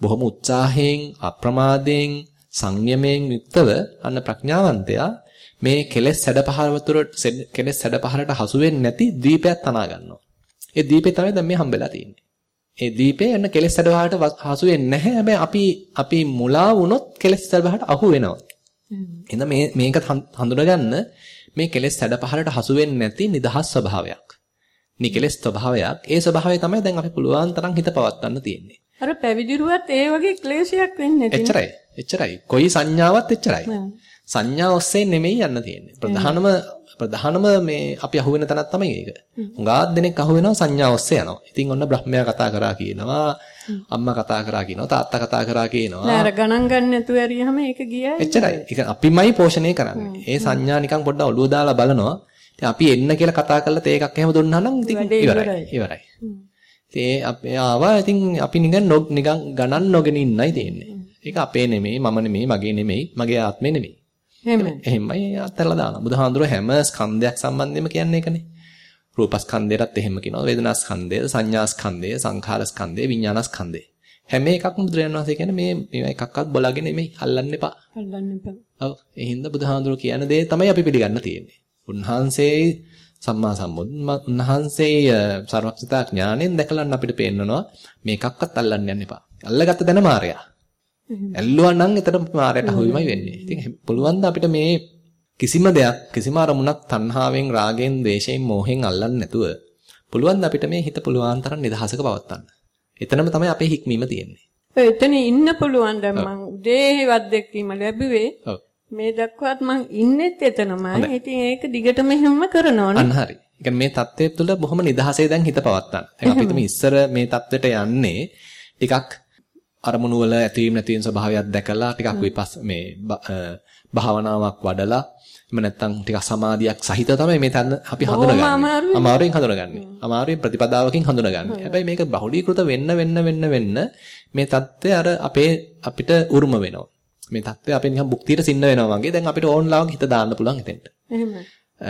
බොහොම උත්සාහයෙන් අප්‍රමාදයෙන් සංයමයෙන් යුක්තව අන්න ප්‍රඥාවන්තයා මේ කෙලෙස් සැඩපහරවතුර කෙලෙස් සැඩපහරට හසු වෙන්නේ නැති දීපයක් තනා ගන්නවා. ඒ දීපේ තමයි දැන් මේ හම්බෙලා තියෙන්නේ. ඒ දීපේ යන කෙලෙස් සැඩවහට හසු වෙන්නේ නැහැ. හැබැයි අපි අපි මුලා වුණොත් කෙලෙස් සැඩවහට අහු වෙනවා. එහෙනම් මේ මේක හඳුනගන්න මේ කෙලෙස් සැඩපහලට හසු වෙන්නේ නැති නිදහස් ස්වභාවයක්. නිකලෙස් ස්වභාවයක්. ඒ ස්වභාවය තමයි දැන් අපි පුළුවන් තරම් හිත පවත්වන්න තියෙන්නේ. අර පැවිදිරුවත් ඒ වගේ ක්ලේශයක් වෙන්නේ නැති. එච්චරයි. එච්චරයි. කොයි සංඥාවක් එච්චරයි. සංඥා ඔස්සේ නෙමෙයි යන්න තියෙන්නේ. ප්‍රධානම ප්‍රධානම මේ අපි අහුවෙන තැනක් තමයි ඒක. හුඟා දෙනෙක් අහුවෙනවා සංඥා ඔස්සේ යනවා. ඉතින් ඔන්න බ්‍රහ්මයා කතා කරා කියනවා, අම්මා කතා කරා කියනවා, තාත්තා කතා කරා කියනවා. නෑ අර ගණන් ගන්න නැතුව ඇරියම ඒක ගියයි. එච්චරයි. ඒක අපිමයි පෝෂණය කරන්නේ. ඒ සංඥා නිකන් පොඩ්ඩක් ඔළුව දාලා බලනවා. ඉතින් අපි එන්න කියලා කතා කරලා තේ එකක් එහෙම දුන්නා නම් ඉතින් ඉවරයි. ඉවරයි. ඉතින් අපි ආවා ඉතින් අපි නිකන් නිකන් ගණන් නොගෙන ඉන්නයි තියෙන්නේ. ඒක අපේ නෙමෙයි, මම නෙමෙයි, මගේ නෙමෙයි, මගේ ආත්මේ නෙමෙයි. එහෙමයි. එහෙමයි අත්හැරලා දානවා. බුදුහාඳුර හැම ස්කන්ධයක් සම්බන්ධයෙන්ම කියන්නේ ඒකනේ. රූපස්කන්ධයටත් එහෙම කියනවා. වේදනාස්කන්ධය, සංඥාස්කන්ධය, සංඛාරස්කන්ධය, විඥානස්කන්ධය. හැම එකක්ම බුදුරජාණන් වහන්සේ කියන්නේ මේ මේවා එකක්වත් බලාගෙන නෙමෙයි අල්ලන්න එපා. අල්ලන්න එපා. ඔව්. ඒ හින්දා බුදුහාඳුර කියන දේ තමයි අපි පිළිගන්න තියෙන්නේ. උන්වහන්සේ සම්මා සම්බුද් උන්වහන්සේ සර්වඥතා ඥාණයෙන් දැකලා අපිට පේන්නනවා මේකක්වත් අල්ලන්න යන්න එපා. අල්ලගත්ත දැන මායя. ඇල්ලුවා නම් එතන මාරයට අහුවීමයි වෙන්නේ. ඉතින් පුළුවන් ද අපිට මේ කිසිම දෙයක් කිසිම අරමුණක් තණ්හාවෙන් රාගෙන් ද්වේෂයෙන් මෝහෙන් අල්ලන්නේ නැතුව පුළුවන් ද අපිට මේ හිත පුළුවන් තරම් නිදහසක පවත්වන්න. එතනම තමයි අපේ හික්මීම තියෙන්නේ. එතන ඉන්න පුළුවන් දැන් මං උදේවත් දෙක්කීම ලැබුවේ. මේ දක්වාත් මං ඉන්නෙත් එතනමයි. ඉතින් ඒක දිගටම එහෙම කරනවනේ. අන්න හරි. ඒ මේ தත්ත්වය තුළ බොහොම නිදහසේ දැන් හිත පවත්වන්න. දැන් අපි ඉස්සර මේ தත්ත්වයට යන්නේ ටිකක් අරමුණු වල ඇතීම් නැතිම් ස්වභාවයක් දැකලා ටිකක් විපස් මේ භාවනාවක් වඩලා එහෙම නැත්නම් ටිකක් සමාධියක් සහිත තමයි මේ තන අපි හඳුනගන්නේ. අමාරුවෙන් හඳුනගන්නේ. අමාරුවෙන් ප්‍රතිපදාවකින් හඳුනගන්නේ. හැබැයි මේක බහුලීකృత වෙන්න වෙන්න වෙන්න වෙන්න මේ தත්ත්වය අර අපේ අපිට උරුම වෙනවා. මේ தත්ත්වය අපේ නිකන් භුක්තියට සින්න වෙනවා වගේ. දැන් අපිට ඕන් ලාවක හිත දාන්න පුළුවන් එතෙන්ට. එහෙමයි.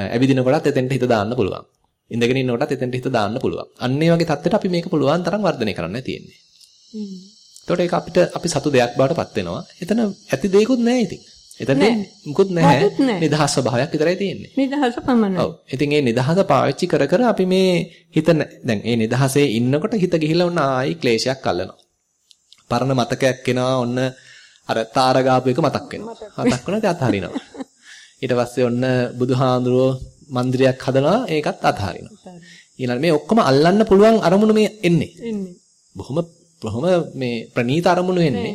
ඇවිදිනකොටත් එතෙන්ට හිත දාන්න පුළුවන්. ඉඳගෙන ඉන්නකොටත් එතෙන්ට හිත දාන්න පුළුවන්. අන්න ඒ වගේ தත්ත්වයට අපි මේක පුළුවන් තරම් වර්ධනය කරන්න තියෙන්නේ. එතකොට ඒක අපිට අපි සතු දෙයක් බවට පත් වෙනවා. එතන ඇති දෙයක්වත් නැහැ ඉතින්. එතන මුකුත් නැහැ. නිදහස් ස්වභාවයක් විතරයි තියෙන්නේ. නිදහස පමණයි. ඔව්. ඉතින් මේ නිදහස පාවිච්චි කර කර අපි මේ හිත දැන් මේ නිදහසේ ඉන්නකොට හිත ගිහිලා ඔන්න ආයි ක්ලේශයක් අල්ලනවා. පරණ මතකයක් එනවා ඔන්න අර තාරගාපු එක මතක් වෙනවා. මතක් වුණාට අතහරිනවා. ඊට පස්සේ ඔන්න බුදුහාඳුරෝ මන්දිරයක් හදනවා ඒකත් අතහරිනවා. ඊළඟ මේ ඔක්කොම අල්ලන්න පුළුවන් අරමුණු මේ එන්නේ. එන්නේ. බොහොම බොහොම මේ ප්‍රනීත අරමුණු එන්නේ.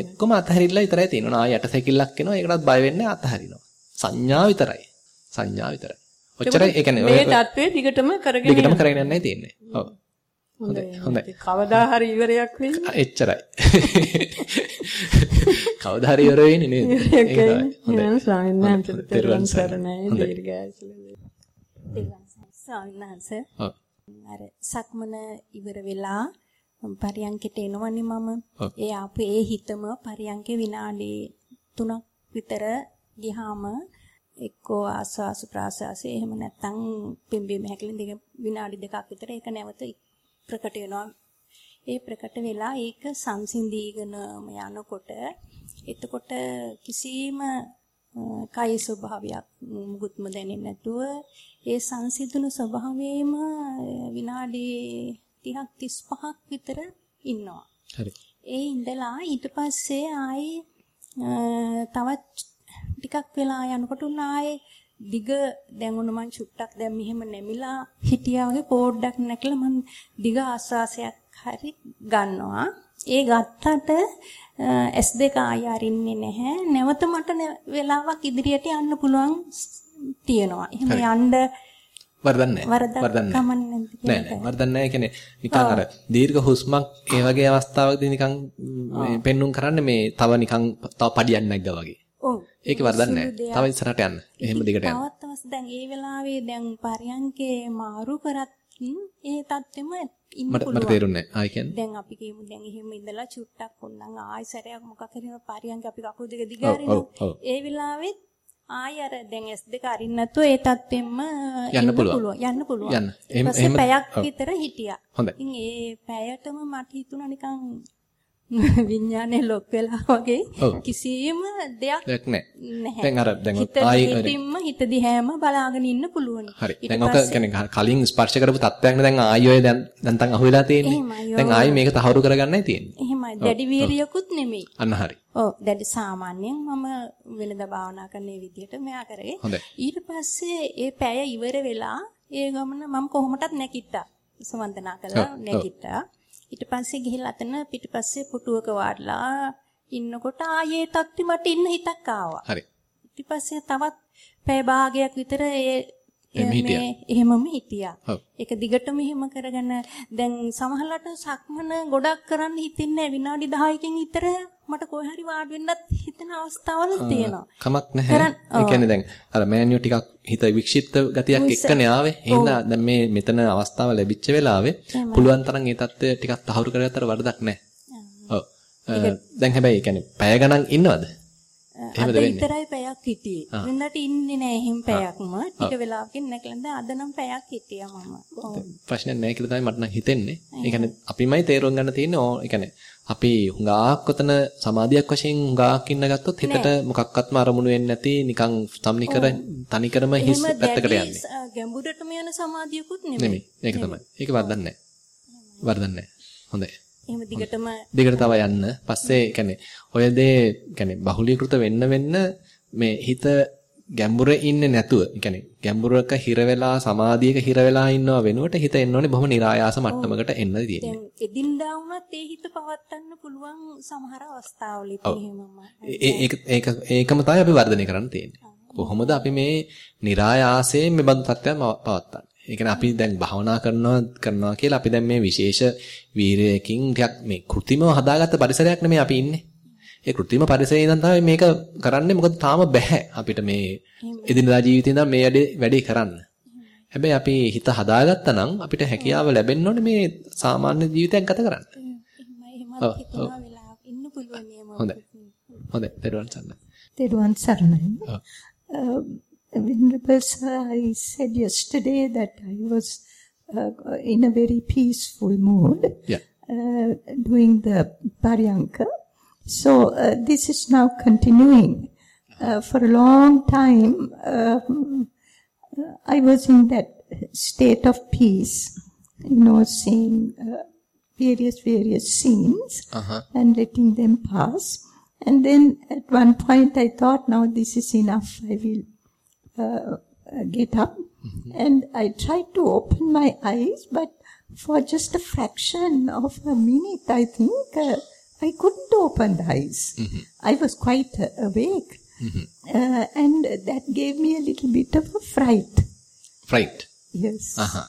එක්කම අතහැරිලා විතරයි තියෙනවා. ආ යට සැකිල්ලක් එනවා. ඒකටත් බය වෙන්නේ අතහරිනවා. සංඥා විතරයි. සංඥා විතරයි. ඔච්චරයි ඒ කියන්නේ මේ தત્ත්වය දිගටම කරගෙන දිගටම කරගෙන යන්නයි තියෙන්නේ. ඔව්. හොඳයි. හොඳයි. කවදා හරි ඉවරයක් වෙයි. එච්චරයි. කවදා හරි ඉවර වෙන්නේ නේද? ඒක තමයි. හොඳයි. ස්වාමීන් වහන්සේ තෙරුවන් සරණයි. දීර්ඝායුෂ ස්වාමීන් වහන්සේ. අර සක්මන ඉවර වෙලා පරියන්කෙට එනවනේ මම. ඒ ආපු ඒ හිතම පරියන්කේ විනාඩි 3ක් විතර ගියාම එක්කෝ ආස්වාස ප්‍රාසාසය එහෙම නැත්නම් පිම්බීම හැකලින් දෙක විනාඩි දෙකක් විතර ඒක නැවත ප්‍රකට වෙනවා. ඒ ප්‍රකට වෙලා ඒක සංසිඳීගෙන යනකොට එතකොට කිසිම කයි ස්වභාවයක් මුකුත්ම දැනෙන්නේ නැතුව ඒ සංසිඳුණු ස්වභාවයේම විනාඩි 30ක් 35ක් විතර ඉන්නවා. හරි. ඒ ඉඳලා ඊට පස්සේ ආයේ තවත් ටිකක් වෙලා යනකොට උන් ආයේ දිග දැන් උන මං චුට්ටක් දැන් මෙහෙම නැමිලා හිටියා වගේ පොඩ්ඩක් නැකලා මං දිග ආස්වාසයක් හරි ගන්නවා. ඒ ගත්තට S2 ආය අරින්නේ නැහැ. නැවත මට වෙලාවක් ඉදිරියට යන්න පුළුවන් තියෙනවා. එහෙම යන්න වරදන්නේ වරදන්නේ නෑ නෑ වරදන්නේ නෑ කියන්නේ නිකන් අර දීර්ඝ හුස්මක් ඒ වගේ අවස්ථාවකදී නිකන් මේ පෙන්눔 කරන්නේ මේ තව නිකන් තව පඩියක් නැග්ගා වගේ. ඔව්. ඒකේ වරදන්නේ නෑ. තව ඉස්සරහට යන්න. එහෙම දිගට යන්න. තවත් අවස් දැන් ඒ වෙලාවේ දැන් පරියන්කේ මාරු කරත් ඒ තත්ත්වෙම ඉන්න පුළුවන්. මට තේරුන්නේ නෑ. ආයි කියන්නේ. දැන් අපි කියමු දැන් එහෙම ඉඳලා චුට්ටක් වුණනම් ආයි සැරයක් මොකක් හරි පරියන්ක අපි කකුල් දෙක දිගාරිනවා. ඒ වෙලාවෙත් ආය අර දැන් S2 අරින්න නැතුව ඒ තත්ත්වෙම යන්න පුළුවන්. යන්න පුළුවන්. යන්න. එහෙම එහෙම පැයක් විතර හිටියා. ඉතින් ඒ පැයටම මට හිතුණා නිකන් විඥානේ ලොක් වෙලා වගේ කිසිම දෙයක් නැහැ. දැන් අර දැන් ආයි හිතින්ම හිත දිහාම බලාගෙන ඉන්න පුළුවන්. හරි. දැන් ඔක කියන්නේ කලින් ස්පර්ශ කරපු තත්ත්වයක් නේ දැන් ආයි ඔය දැන් දැන් තන් අහුවෙලා තියෙන්නේ. දැන් ආයි මේක තහවුරු කරගන්නයි තියෙන්නේ. එහෙමයි. දැඩි වීරියකුත් නෙමෙයි. අන්න හරි. ඔව් දැඩි සාමාන්‍යයෙන් මම වෙනදා භාවනා කරන විදිහට මෙයා කරේ. ඊට පස්සේ ඒ පැය ඉවර වෙලා ඒ ගමන මම කොහොමටත් නැකිට්ටා. සමන්දනා කළා නැකිට්ටා. ඊට පස්සේ ගිහිල්ලා අතන පිටිපස්සේ පුටුවක වාඩිලා ඉන්නකොට ආයේ තත්ති මට ඉන්න හිතක් ආවා. හරි. ඊට පස්සේ තවත් පැය භාගයක් විතර ඒ මේ එහෙමම හිටියා. ඒක දිගටම එහෙම කරගෙන දැන් සමහරවිට සක්මන ගොඩක් කරන්න හිතෙන්නේ විනාඩි 10කින් විතර මට කොහේ හරි වාඩි වෙන්නත් හිතෙන අවස්ථාවල් තියෙනවා. කමක් නැහැ. ඒ කියන්නේ දැන් අර මෑනියෝ ටිකක් හිත වික්ෂිප්ත ගතියක් එක්කනේ ආවේ. එහෙනම් දැන් මේ මෙතන අවස්ථාව ලැබිච්ච වෙලාවේ පුළුවන් තරම් ඒ தත්ත්වය ටිකක් තහවුරු කරගත්තට වරදක් නැහැ. ඔව්. දැන් හැබැයි ඒ කියන්නේ පැය ගණන් ඉන්නවද? එහෙමද වෙන්නේ? විතරයි පැයක් හිටියේ. වෙනදාට ඉන්නේ නැහැ එහෙම පැයක්ම. ටික වෙලාවකින් නැකලඳ අද නම් පැයක් හිටියා මම. ප්‍රශ්නයක් නැහැ කියලා තමයි මට නම් හිතෙන්නේ. ඒ කියන්නේ අපිමයි තේරුම් ගන්න තියෙන්නේ ඕ ඒ කියන්නේ අපේ හුඟාක් ඔතන සමාධියක් වශයෙන් හුඟාක් ඉන්න ගත්තොත් හිතට මොකක්වත්ම අරමුණු වෙන්නේ නැති නිකන් සම්නිකර තනිකරම හිස් පැත්තකට යන්නේ. ගැඹුරටම යන සමාධියකුත් නෙමෙයි. නෙමෙයි. ඒක තමයි. ඒක වර්ධන්නේ නැහැ. වර්ධන්නේ හොඳයි. එහෙම දිගටම දිගට තව යන්න. පස්සේ يعني ඔය දේ يعني බහුලීකృత වෙන්න වෙන්න මේ හිත ගැඹුරේ ඉන්නේ නැතුව, يعني ගැඹුරක හිර වෙලා සමාධියක හිර වෙලා ඉන්නව වෙනුවට හිත එන්න ඕනේ බොහොම નિરાයාස මට්ටමකට එන්න තියෙන්නේ. දැන් එදින්දා වුණත් ඒ හිත පවත්වන්න පුළුවන් සමහර අවස්ථාවලදී එහෙමම. ඒක ඒකම තමයි අපි වර්ධනය කරන්න තියෙන්නේ. කොහොමද අපි මේ નિરાයාසයෙන් මේ බඳු තත්ත්වයන් පවත්වන්නේ? ඒ කියන්නේ අපි දැන් භවනා කරනවා කරනවා කියලා අපි දැන් මේ විශේෂ වීරයකින් ටිකක් මේ કૃතිමව හදාගත්ත පරිසරයක් නෙමෙයි අපි ඉන්නේ. ඒ કૃතිම පරිසරයේ ඉඳන් තමයි මේක කරන්නේ මොකද තාම බෑ අපිට මේ එදිනදා ජීවිතේ ඉඳන් මේ වැඩේ කරන්න. හැබැයි අපි හිත හදාගත්තා නම් අපිට හැකියාව ලැබෙන්න ඕනේ මේ සාමාන්‍ය ජීවිතයක් ගත කරන්න. පුළුවන් හොඳයි. හොඳයි. දරුවන් සරණයි. දරුවන් සරණයි. Venerable Sir, I said yesterday that I was uh, in a very peaceful mood Yeah. uh, doing the Paryanka. So uh, this is now continuing. Uh, for a long time, um, I was in that state of peace, you know, seeing uh, various, various scenes Uh-huh. and letting them pass. And then at one point I thought, now this is enough. I will uh, uh, get up. And I tried to open my eyes, but for just a fraction of a minute, I think uh, I couldn't open the eyes. I was quite uh, awake. Uh, and that gave me a little bit of a fright. Fright. Yes. Uh-huh.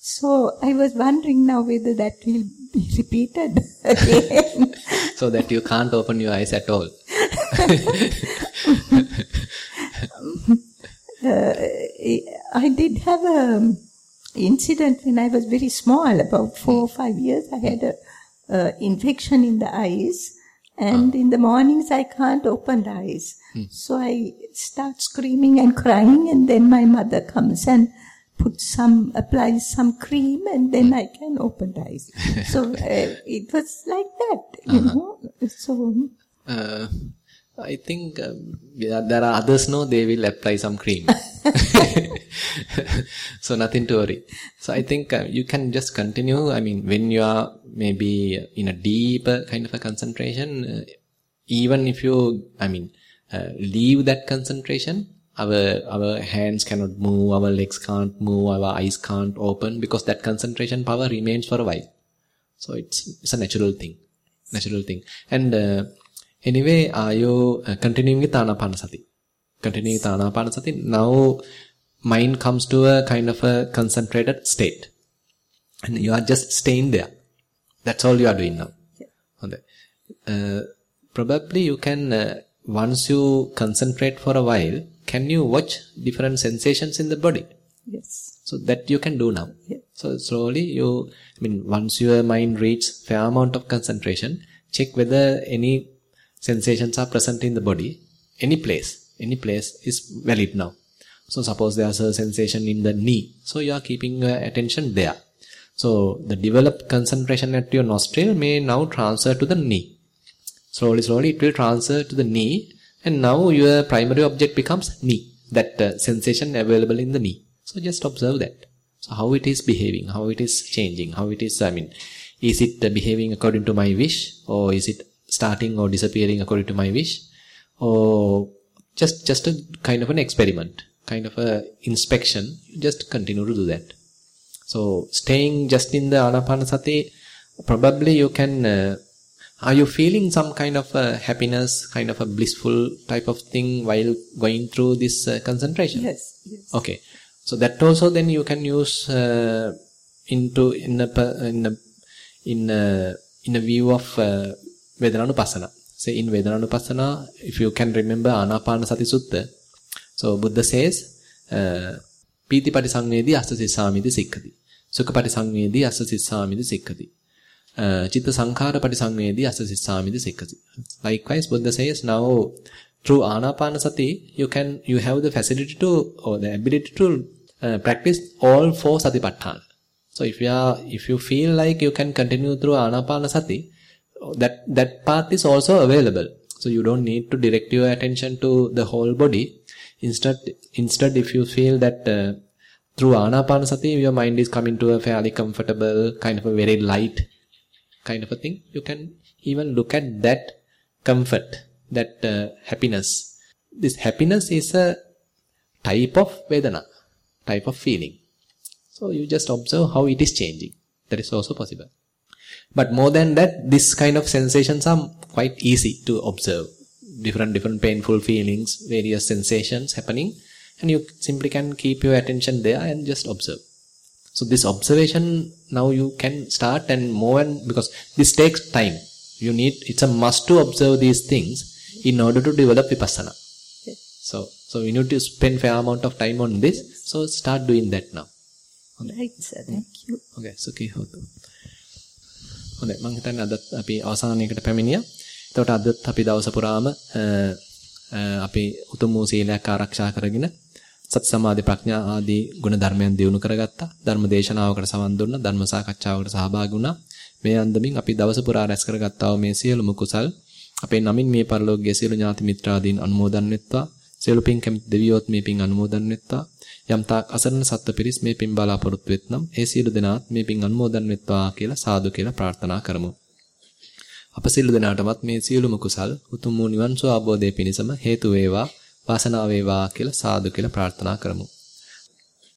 So I was wondering now whether that will be repeated again. So that you can't open your eyes at all. uh, I did have a incident when I was very small, about four or five years. I had a uh, infection in the eyes, and in the mornings I can't open the eyes. So I start screaming and crying, and then my mother comes and puts some, applies some cream, and then I can open the eyes. so uh, it was like that, you know. So Uh, I think um, yeah, there are others know they will apply some cream. so nothing to worry. So I think uh, you can just continue. I mean, when you are maybe in a deeper kind of a concentration, uh, even if you, I mean, uh, leave that concentration, our our hands cannot move, our legs can't move, our eyes can't open because that concentration power remains for a while. So it's it's a natural thing, natural thing. And uh, anyway, are you uh, continuing with Anapanasati? Continuing with Anapanasati. Now, mind comes to a kind of a concentrated state, and you are just staying there. That's all you are doing now. Okay. Uh, probably you can uh, once you concentrate for a while, can you watch different sensations in the body? yes, So that you can do now. Yeah. So slowly you, I mean, once your mind reaches fair amount of concentration, check whether any sensations are present in the body, any place, any place is valid now. So suppose there's a sensation in the knee, so you are keeping your attention there. So the developed concentration at your nostril may now transfer to the knee. Slowly, slowly it will transfer to the knee, and now your primary object becomes knee. That uh, sensation available in the knee. So just observe that. So how it is behaving, how it is changing, how it is. I mean, is it uh, behaving according to my wish, or is it starting or disappearing according to my wish, or just just a kind of an experiment, kind of a inspection. Just continue to do that. So staying just in the anapanasati, probably you can. Uh, are you feeling some kind of a happiness, kind of a blissful type of thing while going through this uh, concentration? yes, yes. Okay, so that also then you can use uh, into in a in a in a, in a view of uh, Vedananupasana. Say in Vedananupasana, if you can remember Anapanasati Sutta, so Buddha says, uh, Piti Patisangvedi Asa Sissamiti Sikkati. Sukha Patisangvedi Asa Sissamiti Sikkati. Uh, Chitta Sankhara Patisangvedi Asa Sissamiti Sikkati. Likewise, Buddha says now through Anapanasati, you can you have the facility to or the ability to uh, practice all four Satipatthana. So if you are if you feel like you can continue through Anapanasati, that that path is also available. So you don't need to direct your attention to the whole body. Instead, instead, if you feel that uh, through Anapanasati your mind is coming to a fairly comfortable kind of a very light kind of a thing, you can even look at that comfort, that uh, happiness. This happiness is a type of Vedana, type of feeling. So you just observe how it is changing. That is also possible. But more than that, this kind of sensations are quite easy to observe. Different, different painful feelings, various sensations happening, and you simply can keep your attention there and just observe. So this observation now you can start and more and because this takes time. You need it's a must to observe these things in order to develop vipassana. So so you need to spend fair amount of time on this. So start doing that now. Okay. Right, sir. Thank you. Okay, so okay. හොඳයි මම හිතන්නේ අදත් අපි අවසානයකට පැමිණියා. එතකොට අදත් අපි දවස පුරාම අ, අ, අපි උතුම් වූ සීලයක් ආරක්ෂා කරගෙන සති සමාධි ප්‍රඥා ආදී ගුණ ධර්මයන් දියුණු කරගත්තා. ධර්ම දේශනාවකට සමන් දුන්නා. ධර්ම සාකච්ඡාවකට සහභාගී වුණා. මේ අන්දමින් අපි දවස පුරා රැස් කරගත්තා වූ මේ සියලුම කුසල් අපේ නමින් මේ පරලෝකයේ සියලු ඥාති මිත්‍රාදීන් අනුමෝදන් වෙත්වා. සියලු පින් කැමති දෙවියෝත් මේ පින් අනුමෝදන් වෙත්වා. යම් තාක් අසරණ සත්ත්ව පිරිස් මේ පින් බලාපොරොත්තු වෙත්නම් ඒ සියලු දෙනාත් මේ පින් අනුමෝදන් වෙත්වා කියලා සාදු කියලා ප්‍රාර්ථනා කරමු. අප සියලු දෙනාටමත් මේ සියලුම කුසල් උතුම් වූ නිවන් සුව අවබෝධයේ පිණසම හේතු වේවා වාසනාව වේවා කියලා සාදු කියලා ප්‍රාර්ථනා කරමු.